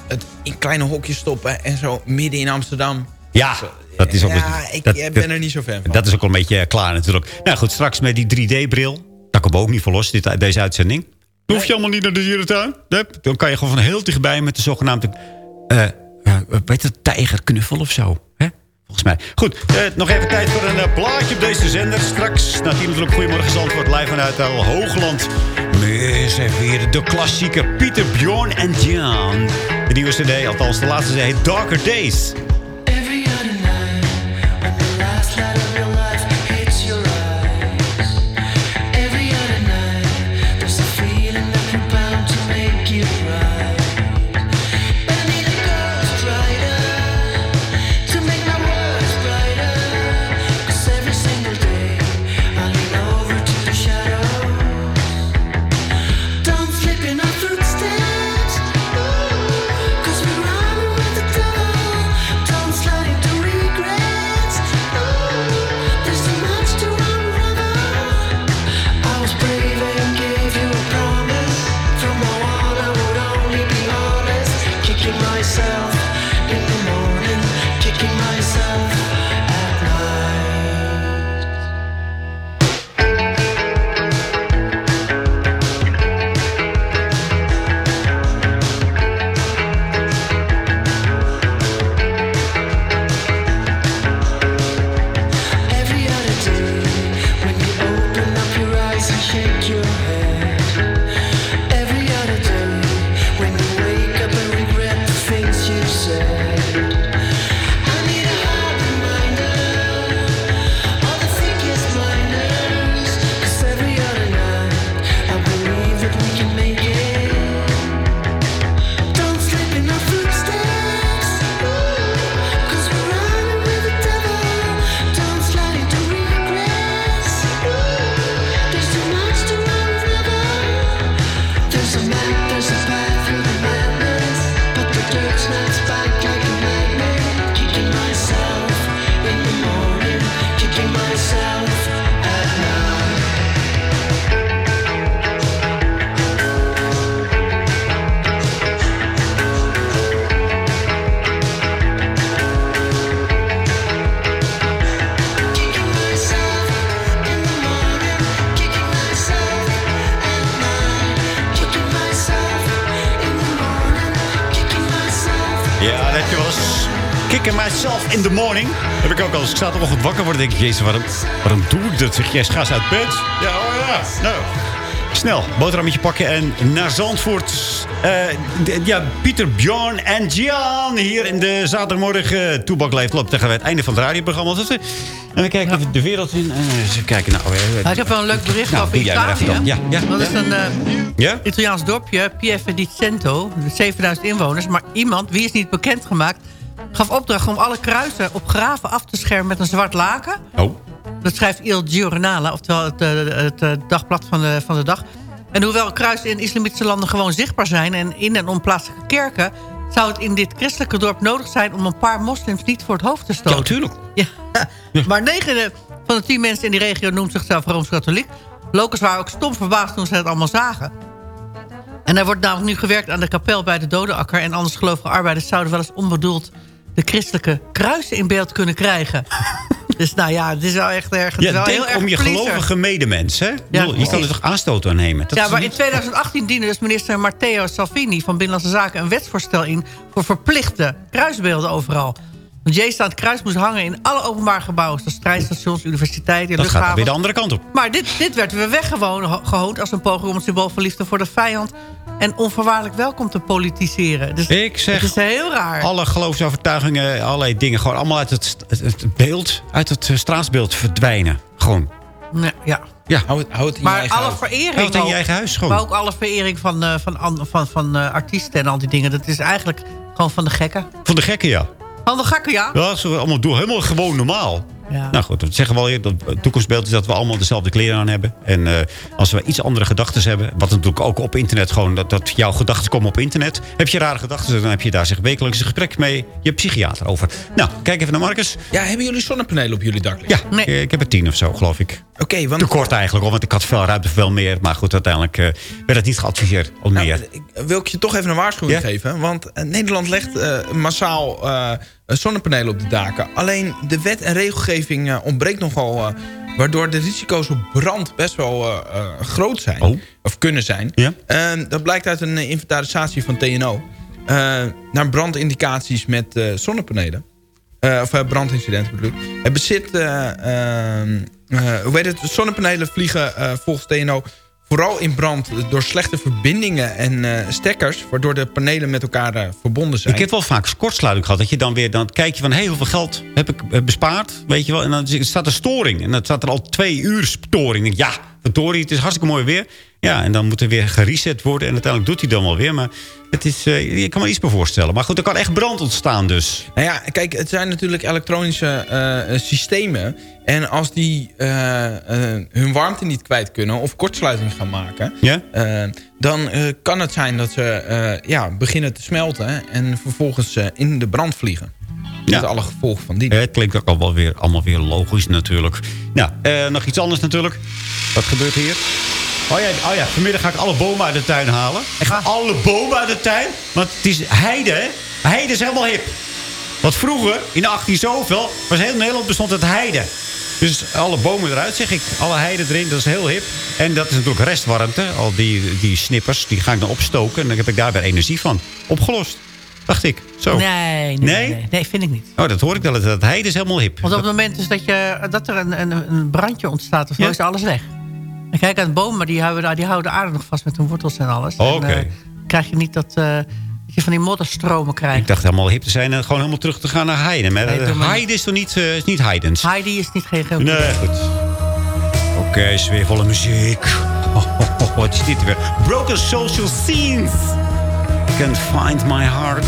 [SPEAKER 12] het in kleine hokjes stoppen en zo midden in Amsterdam...
[SPEAKER 9] Ja, dat is ook...
[SPEAKER 12] Ja, ik
[SPEAKER 9] dat-
[SPEAKER 12] eh,
[SPEAKER 9] dat-
[SPEAKER 12] ben er niet zo fan van.
[SPEAKER 9] Dat is ook al een beetje klaar natuurlijk. Nou goed, straks met die 3D-bril. Daar komen we ook niet voor los, dit, deze uitzending. Dan hoef je allemaal niet naar de dierentuin. Dan kan je gewoon van heel dichtbij met de zogenaamde... eh eh, weet het, tijgerknuffel of zo. Volgens mij. Goed, eh, nog even tijd voor een eh, plaatje op deze zender. Straks, na tien natuurlijk Goedemorgen Zandvoort. Live vanuit El Hoogland. Eens even weer de klassieke Pieter, Bjorn en Jan. De nieuwe cd, althans de laatste cd, Darker Days. Als ik sta ochtend wakker word, denk ik, jezus, waarom, waarom doe ik dat? Zeg jij, ga eens uit bed. Ja, oh ja. Nou. Snel, boterhammetje pakken en naar Zandvoort. Eh, ja, Pieter, Bjorn en Gian hier in de zaterdagmorgen. Toebak leeft op tegen het einde van het radioprogramma. Eh, En we kijken even de wereld in. En eh, eens kijken. Nou, eh,
[SPEAKER 11] Nou, ik heb wel een leuk bericht
[SPEAKER 9] Nou,
[SPEAKER 11] over Italië.
[SPEAKER 9] dan. Ja, ja,
[SPEAKER 11] Dat is
[SPEAKER 9] ja.
[SPEAKER 11] een eh,
[SPEAKER 9] Ja?
[SPEAKER 11] Italiaans dorpje, Pieve di Cento. 7000 inwoners. Maar iemand, wie is niet bekendgemaakt... gaf opdracht om alle kruisen op graven af te schermen met een zwart laken.
[SPEAKER 9] Oh.
[SPEAKER 11] Dat schrijft Il Giornale, oftewel het, eh, het eh, dagblad van de, van de dag. En hoewel kruisen in islamitische landen gewoon zichtbaar zijn... en in en om plaatselijke kerken... zou het in dit christelijke dorp nodig zijn... om een paar moslims niet voor het hoofd te stoten.
[SPEAKER 9] Ja, tuurlijk.
[SPEAKER 11] Ja. Maar negen eh, van de tien mensen in die regio noemt zichzelf Rooms-Katholiek. Locals waren ook stom verbaasd toen ze het allemaal zagen. En er wordt namelijk nu gewerkt aan de kapel bij de dodenakker... en anders gelovige arbeiders zouden wel eens onbedoeld... de christelijke kruisen in beeld kunnen krijgen. dus nou ja, het is wel echt erg. het is
[SPEAKER 9] Ja,
[SPEAKER 11] heel erg
[SPEAKER 9] om je
[SPEAKER 11] pleaser.
[SPEAKER 9] gelovige medemens, hè? Je kan er toch aanstoot aan nemen? Dat
[SPEAKER 11] ja, maar in 2018 diende dus minister Matteo Salvini van Binnenlandse Zaken... een wetsvoorstel in voor verplichte kruisbeelden overal. Want Jezus aan het kruis moest hangen in alle openbare gebouwen... zoals treinstations, universiteiten,
[SPEAKER 9] Dat gaat weer de andere kant op.
[SPEAKER 11] Maar dit, dit werd weer weggehoond als een poging om het symbool van liefde voor de vijand... en onvoorwaardelijk welkom te politiseren. Dus
[SPEAKER 9] Ik zeg,
[SPEAKER 11] het is heel raar.
[SPEAKER 9] alle geloofsovertuigingen, allerlei dingen... gewoon allemaal uit het, het, het beeld, uit het eh, straatsbeeld verdwijnen. Gewoon.
[SPEAKER 11] Nee, ja.
[SPEAKER 9] Ja.
[SPEAKER 12] Hou het, hou het in je
[SPEAKER 11] Maar
[SPEAKER 12] eigen
[SPEAKER 11] alle
[SPEAKER 12] huis.
[SPEAKER 11] verering
[SPEAKER 9] Hou het in je
[SPEAKER 11] ook.
[SPEAKER 9] eigen huis gewoon.
[SPEAKER 11] Maar ook alle verering van, eh, van, an- van, van eh, artiesten en al die dingen. Dat is eigenlijk gewoon van de gekken.
[SPEAKER 9] Van de gekken, ja.
[SPEAKER 11] Van de gekken, ja.
[SPEAKER 9] Ja, dat is allemaal doen. Helemaal gewoon normaal.
[SPEAKER 11] Ja.
[SPEAKER 9] Nou goed, dat zeggen we al eerder. Dat het toekomstbeeld is dat we allemaal dezelfde kleren aan hebben. En eh, als we iets andere gedachten hebben... wat natuurlijk ook op internet gewoon... dat, dat jouw gedachten komen op internet. Heb je rare gedachten, dan heb je daar zich wekelijks een gesprek mee... je psychiater over. Nou, kijk even naar Marcus.
[SPEAKER 12] Ja, hebben jullie zonnepanelen op jullie dak liggen?
[SPEAKER 9] Ja, ik heb er tien of zo, geloof ik.
[SPEAKER 12] Oké, want...
[SPEAKER 9] Te kort eigenlijk, hoor, want ik had veel ruimte, veel meer. Maar goed, uiteindelijk eh, werd het niet geadviseerd om
[SPEAKER 12] Nou,
[SPEAKER 9] meer.
[SPEAKER 12] ik- wil ik je toch even een waarschuwing geven. Want eh, Nederland legt eh, massaal eh, zonnepanelen op de daken. Alleen de wet en regelgeving eh, ontbreekt nogal... eh, waardoor de risico's op brand best wel eh, eh, groot zijn.
[SPEAKER 9] Oh.
[SPEAKER 12] Of kunnen zijn.
[SPEAKER 9] Ja?
[SPEAKER 12] Eh, dat blijkt uit een eh, inventarisatie van TNO. eh, naar brandindicaties met eh, zonnepanelen. Eh, of eh, brandincidenten bedoel ik. Het bezit... eh, hoe heet het? Zonnepanelen vliegen eh, volgens TNO vooral in brand door slechte verbindingen en eh, stekkers... waardoor de panelen met elkaar verbonden zijn.
[SPEAKER 9] Ik heb wel vaak kortsluiting gehad. Dat je dan weer, dan kijk je van, hé, hoeveel geld heb ik bespaard? Weet je wel? En dan staat er storing. En dan staat er al twee uur storing. Ja, verdorie, het is hartstikke mooi weer. Ja, en dan moet er weer gereset worden. En uiteindelijk doet hij dan wel weer. Maar het is, eh, je kan me iets bij voorstellen. Maar goed, er kan echt brand ontstaan dus.
[SPEAKER 12] Nou ja, kijk, het zijn natuurlijk elektronische eh, eh, systemen. En als die hun warmte niet kwijt kunnen of kortsluiting gaan maken...
[SPEAKER 9] Ja?
[SPEAKER 12] dan kan het zijn dat ze ja, beginnen te smelten... en vervolgens in de brand vliegen. Met alle gevolgen van die.
[SPEAKER 9] Het klinkt ook al wel weer, allemaal weer logisch natuurlijk. Nou, nog iets anders natuurlijk. Wat gebeurt hier? Oh ja, oh ja, vanmiddag ga ik alle bomen uit de tuin halen. Ik ga alle bomen uit de tuin. Want het is heide, hè? Heide is helemaal hip. Want vroeger, in 18 zoveel, was heel Nederland bestond uit heide. Dus alle bomen eruit, zeg ik. Alle heide erin, dat is heel hip. En dat is natuurlijk restwarmte. Al die, die snippers, die ga ik dan opstoken. En dan heb ik daar weer energie van. Opgelost, dacht ik. Zo.
[SPEAKER 11] Nee, nee,
[SPEAKER 9] Nee?
[SPEAKER 11] nee, nee, vind ik niet.
[SPEAKER 9] Oh, dat hoor ik wel. Dat heide is helemaal hip.
[SPEAKER 11] Want op het moment dus dat, je, dat er een, een, een brandje ontstaat... of zo
[SPEAKER 9] Ja.
[SPEAKER 11] is alles weg. En kijk aan de bomen, die houden, die houden de aarde nog vast met hun wortels en alles.
[SPEAKER 9] Oh, Oké.
[SPEAKER 11] Eh, krijg je niet dat, eh, dat je van die modderstromen krijgt.
[SPEAKER 9] Ik dacht helemaal hip te zijn en gewoon helemaal terug te gaan naar Heiden. Maar
[SPEAKER 11] Nee,
[SPEAKER 9] eh,
[SPEAKER 11] doe maar
[SPEAKER 9] Heide is toch niet, eh, is niet Heidens?
[SPEAKER 11] Heidi is niet geen geel.
[SPEAKER 9] Nee, goed. Oké, sfeervolle muziek. Oh, wat is dit weer? Broken Social Scenes. Can't find my heart.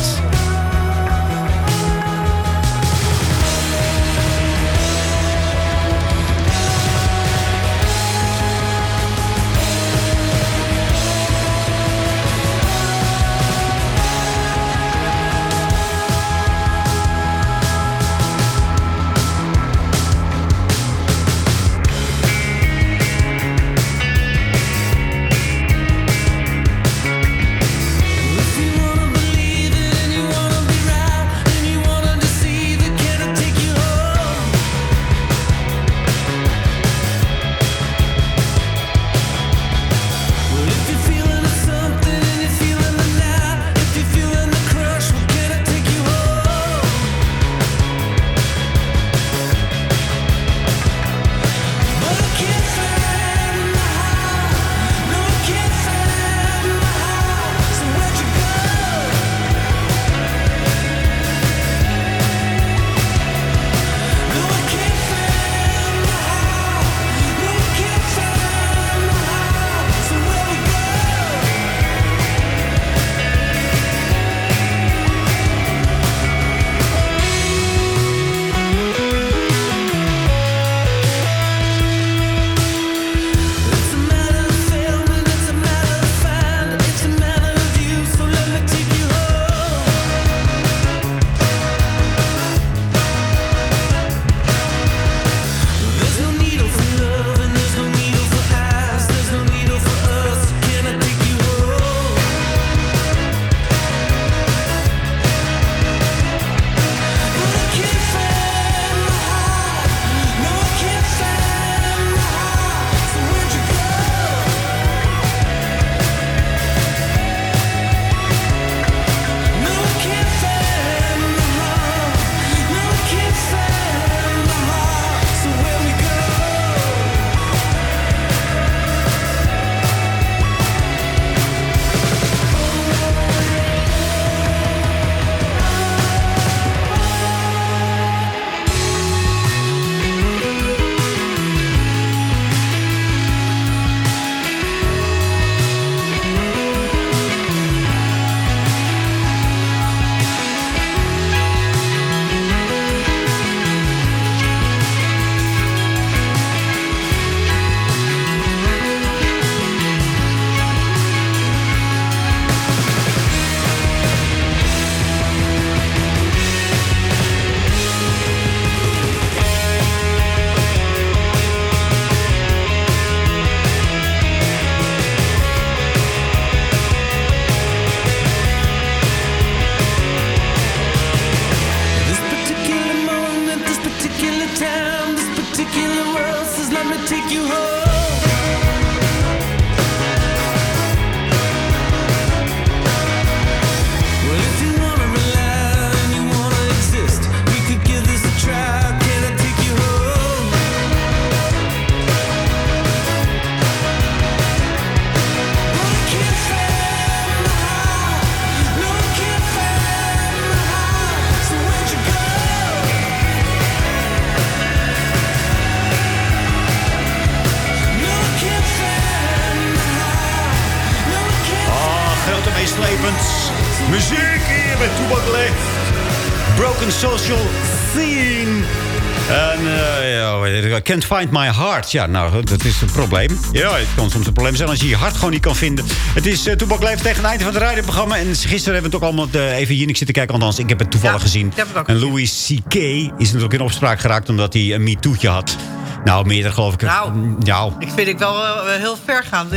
[SPEAKER 14] I can't find my heart.
[SPEAKER 9] Ja, nou, dat is een probleem. Ja, het kan soms een probleem zijn als je je hart gewoon niet kan vinden. Het is uh, Toebak tegen het einde van het radioprogramma. En gisteren hebben we het ook allemaal eh, even hier niks zitten kijken. Althans, ik heb het toevallig gezien.
[SPEAKER 11] het
[SPEAKER 9] en Louis C.K. is natuurlijk in opspraak geraakt omdat hij een MeToo'tje had. Nou, meerdere geloof ik.
[SPEAKER 11] Nou.
[SPEAKER 9] nou
[SPEAKER 11] Ik vind ik wel eh, heel ver gaan.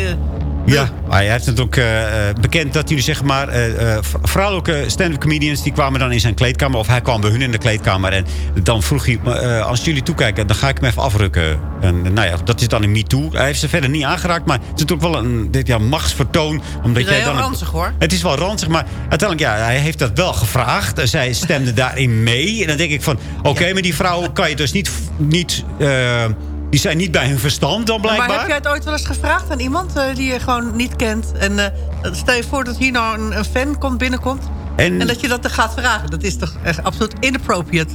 [SPEAKER 9] Ja, hij heeft natuurlijk eh, eh, bekend dat jullie zeg maar eh, eh, vrouwelijke stand-up comedians die kwamen dan in zijn kleedkamer of hij kwam bij hun in de kleedkamer en dan vroeg hij als jullie toekijken dan ga ik hem even afrukken. En nou ja, dat is dan een me too. Hij heeft ze verder niet aangeraakt, maar het is natuurlijk wel een dit, ja, machtsvertoon omdat
[SPEAKER 11] Het is
[SPEAKER 9] jij
[SPEAKER 11] heel
[SPEAKER 9] dan
[SPEAKER 11] ranzig, hoor.
[SPEAKER 9] Het is wel ranzig, maar uiteindelijk ja, hij heeft dat wel gevraagd. Zij stemde daarin mee en dan denk ik van oké, maar die vrouwen kan je dus niet niet die zijn niet bij hun verstand dan blijkbaar.
[SPEAKER 11] Maar heb jij het ooit wel eens gevraagd aan iemand eh, die je gewoon niet kent? En eh, stel je voor dat hier nou een, een fan komt, binnenkomt...
[SPEAKER 9] En-
[SPEAKER 11] En, dat je dat dan gaat vragen. Dat is toch echt absoluut inappropriate.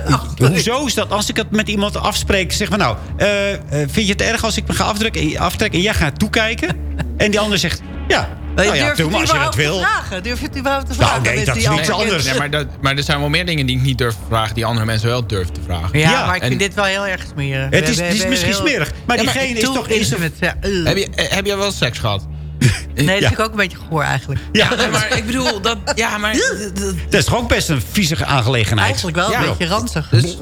[SPEAKER 9] Hoezo is dat? Als ik het met iemand afspreek, zeg maar nou... eh, vind je het erg als ik me ga aftrekken en jij gaat toekijken? En die ander zegt, ja, nou ja,
[SPEAKER 11] durf je
[SPEAKER 9] doe
[SPEAKER 11] het
[SPEAKER 9] maar als je dat
[SPEAKER 11] überhaupt te
[SPEAKER 9] wil.
[SPEAKER 11] vragen? Durf je het überhaupt te
[SPEAKER 9] Nou,
[SPEAKER 11] vragen?
[SPEAKER 9] nee,
[SPEAKER 11] Dan
[SPEAKER 9] dat is niks
[SPEAKER 11] andere
[SPEAKER 9] anders.
[SPEAKER 12] Nee, maar, dat, maar er zijn wel meer dingen die ik niet durf te vragen... die andere mensen wel durven te vragen.
[SPEAKER 11] Ja,
[SPEAKER 9] Ja,
[SPEAKER 11] maar ik
[SPEAKER 12] en-
[SPEAKER 11] vind dit wel heel erg smerig.
[SPEAKER 9] Het is- het is misschien
[SPEAKER 11] heel-
[SPEAKER 9] smerig, maar
[SPEAKER 11] Ja,
[SPEAKER 9] diegene is toch
[SPEAKER 11] ja, uh.
[SPEAKER 12] Heb, je, eh, heb jij wel seks gehad?
[SPEAKER 11] Nee, dat vind ik ook een beetje gehoor eigenlijk.
[SPEAKER 9] Ja,
[SPEAKER 12] Nee, maar ik bedoel, dat... Ja, maar...
[SPEAKER 9] dat is toch ook best een viezige aangelegenheid.
[SPEAKER 11] Eigenlijk wel een beetje ranzig.
[SPEAKER 12] Dus,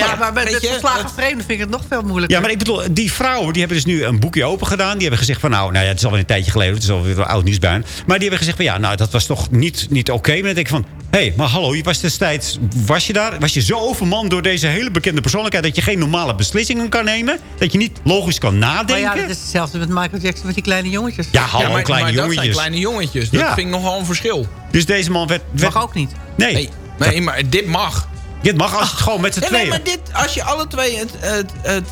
[SPEAKER 11] maar ja, maar met
[SPEAKER 12] weet
[SPEAKER 11] het
[SPEAKER 12] je,
[SPEAKER 11] verslagen
[SPEAKER 12] het-
[SPEAKER 11] vreemden vind ik het nog veel moeilijker.
[SPEAKER 9] Ja, maar ik bedoel, die vrouwen die hebben dus nu een boekje open gedaan. Die hebben gezegd van, nou, nou ja, het is alweer een tijdje geleden. Het is alweer wel oud nieuws bij hen. Maar die hebben gezegd van, ja, nou, dat was toch niet, niet oké. Maar dan denk ik van, hé, hey, maar hallo, je was destijds... Was je daar? Was je zo overmand door deze hele bekende persoonlijkheid... dat je geen normale beslissingen kan nemen? Dat je niet logisch kan
[SPEAKER 11] Maar
[SPEAKER 9] nadenken?
[SPEAKER 11] ja, dat is hetzelfde met Michael Jackson met die kleine jongetjes.
[SPEAKER 9] Ja, hallo,
[SPEAKER 12] ja, maar,
[SPEAKER 9] kleine
[SPEAKER 12] maar dat
[SPEAKER 9] jongetjes.
[SPEAKER 12] zijn kleine jongetjes. Dat
[SPEAKER 9] Ja.
[SPEAKER 12] vind ik nogal een verschil.
[SPEAKER 9] Dus deze man werd... werd
[SPEAKER 11] Mag ook niet.
[SPEAKER 9] Nee,
[SPEAKER 12] Nee, nee maar dit mag.
[SPEAKER 9] Dit mag als het gewoon met z'n
[SPEAKER 12] nee,
[SPEAKER 9] tweeën...
[SPEAKER 12] maar dit, als je alle twee het, het, het,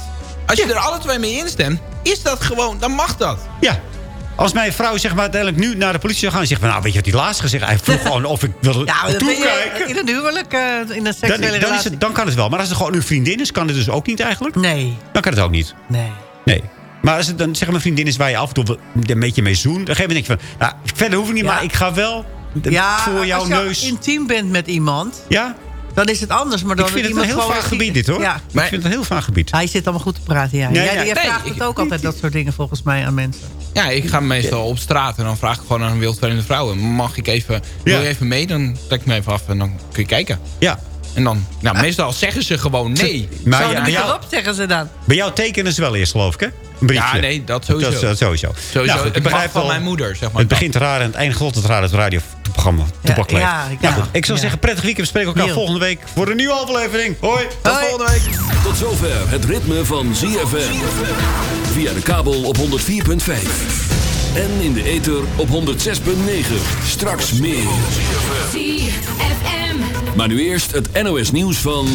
[SPEAKER 12] als je er alle twee mee instemt, is dat gewoon, dan mag dat.
[SPEAKER 9] Ja. Als mijn vrouw zeg maar, uiteindelijk nu naar de politie zou gaan... en zegt van, nou, weet je wat hij laatst gezegd? Hij vroeg gewoon of ik wilde
[SPEAKER 11] Ja,
[SPEAKER 9] toekijken.
[SPEAKER 11] in een huwelijk, eh, in een
[SPEAKER 9] Dan,
[SPEAKER 11] seksuele
[SPEAKER 9] dan, is
[SPEAKER 11] relatie.
[SPEAKER 9] het, dan kan het wel. Maar als het gewoon uw vriendin is, kan het dus ook niet eigenlijk?
[SPEAKER 11] Nee,
[SPEAKER 9] Dan kan het ook niet.
[SPEAKER 11] nee.
[SPEAKER 9] Nee. Maar als het dan zeg maar een vriendin is waar je af en toe een beetje mee zoent... dan geef je denk je van, nou, verder hoef ik niet,
[SPEAKER 11] Ja.
[SPEAKER 9] maar ik ga wel
[SPEAKER 11] Ja,
[SPEAKER 9] voor jouw
[SPEAKER 11] als je
[SPEAKER 9] neus...
[SPEAKER 11] intiem bent met iemand,
[SPEAKER 9] Ja,
[SPEAKER 11] dan is het anders. Maar dan
[SPEAKER 9] ik vind het een heel vaag gebied dit, hoor.
[SPEAKER 11] Ja.
[SPEAKER 9] ik vind het een heel vaag gebied.
[SPEAKER 11] Hij zit allemaal goed te praten, ja.
[SPEAKER 9] Ja,
[SPEAKER 11] jij
[SPEAKER 9] ja.
[SPEAKER 11] jij
[SPEAKER 12] Nee,
[SPEAKER 11] vraagt
[SPEAKER 12] ik-
[SPEAKER 11] het ook altijd, dat soort dingen volgens mij aan mensen.
[SPEAKER 12] Ja, ik ga meestal op straat en dan vraag ik gewoon aan een wildvreemde vrouw... mag ik even, wil je even mee? Dan trek ik me even af en dan kun je kijken.
[SPEAKER 9] Ja.
[SPEAKER 12] En dan, nou, meestal zeggen ze gewoon nee.
[SPEAKER 9] Maar
[SPEAKER 11] Zo,
[SPEAKER 9] ja, bij, jou,
[SPEAKER 11] erop zeggen ze dan.
[SPEAKER 9] bij jou tekenen ze wel eerst, geloof ik, hè? Een briefje.
[SPEAKER 12] Ja, nee, dat sowieso.
[SPEAKER 9] Dat, dat sowieso.
[SPEAKER 12] Sowieso,
[SPEAKER 9] Nou, goed,
[SPEAKER 12] het
[SPEAKER 9] begrijp
[SPEAKER 12] van
[SPEAKER 9] wel-
[SPEAKER 12] mijn moeder, zeg maar.
[SPEAKER 9] Het begint raar en het eindigt altijd raar, het Toepak Leeft.
[SPEAKER 11] ja,
[SPEAKER 9] Ja. Ik zou
[SPEAKER 11] Ja.
[SPEAKER 9] zeggen, prettig weekend. We spreken elkaar
[SPEAKER 11] Heel.
[SPEAKER 9] volgende week voor een nieuwe aflevering. Hoi.
[SPEAKER 12] Tot
[SPEAKER 11] Hoi.
[SPEAKER 12] volgende week.
[SPEAKER 1] Tot zover het ritme van ZFM. Via de kabel op 104.5. En in de ether op 106.9. Straks meer. Maar nu eerst het NOS nieuws van...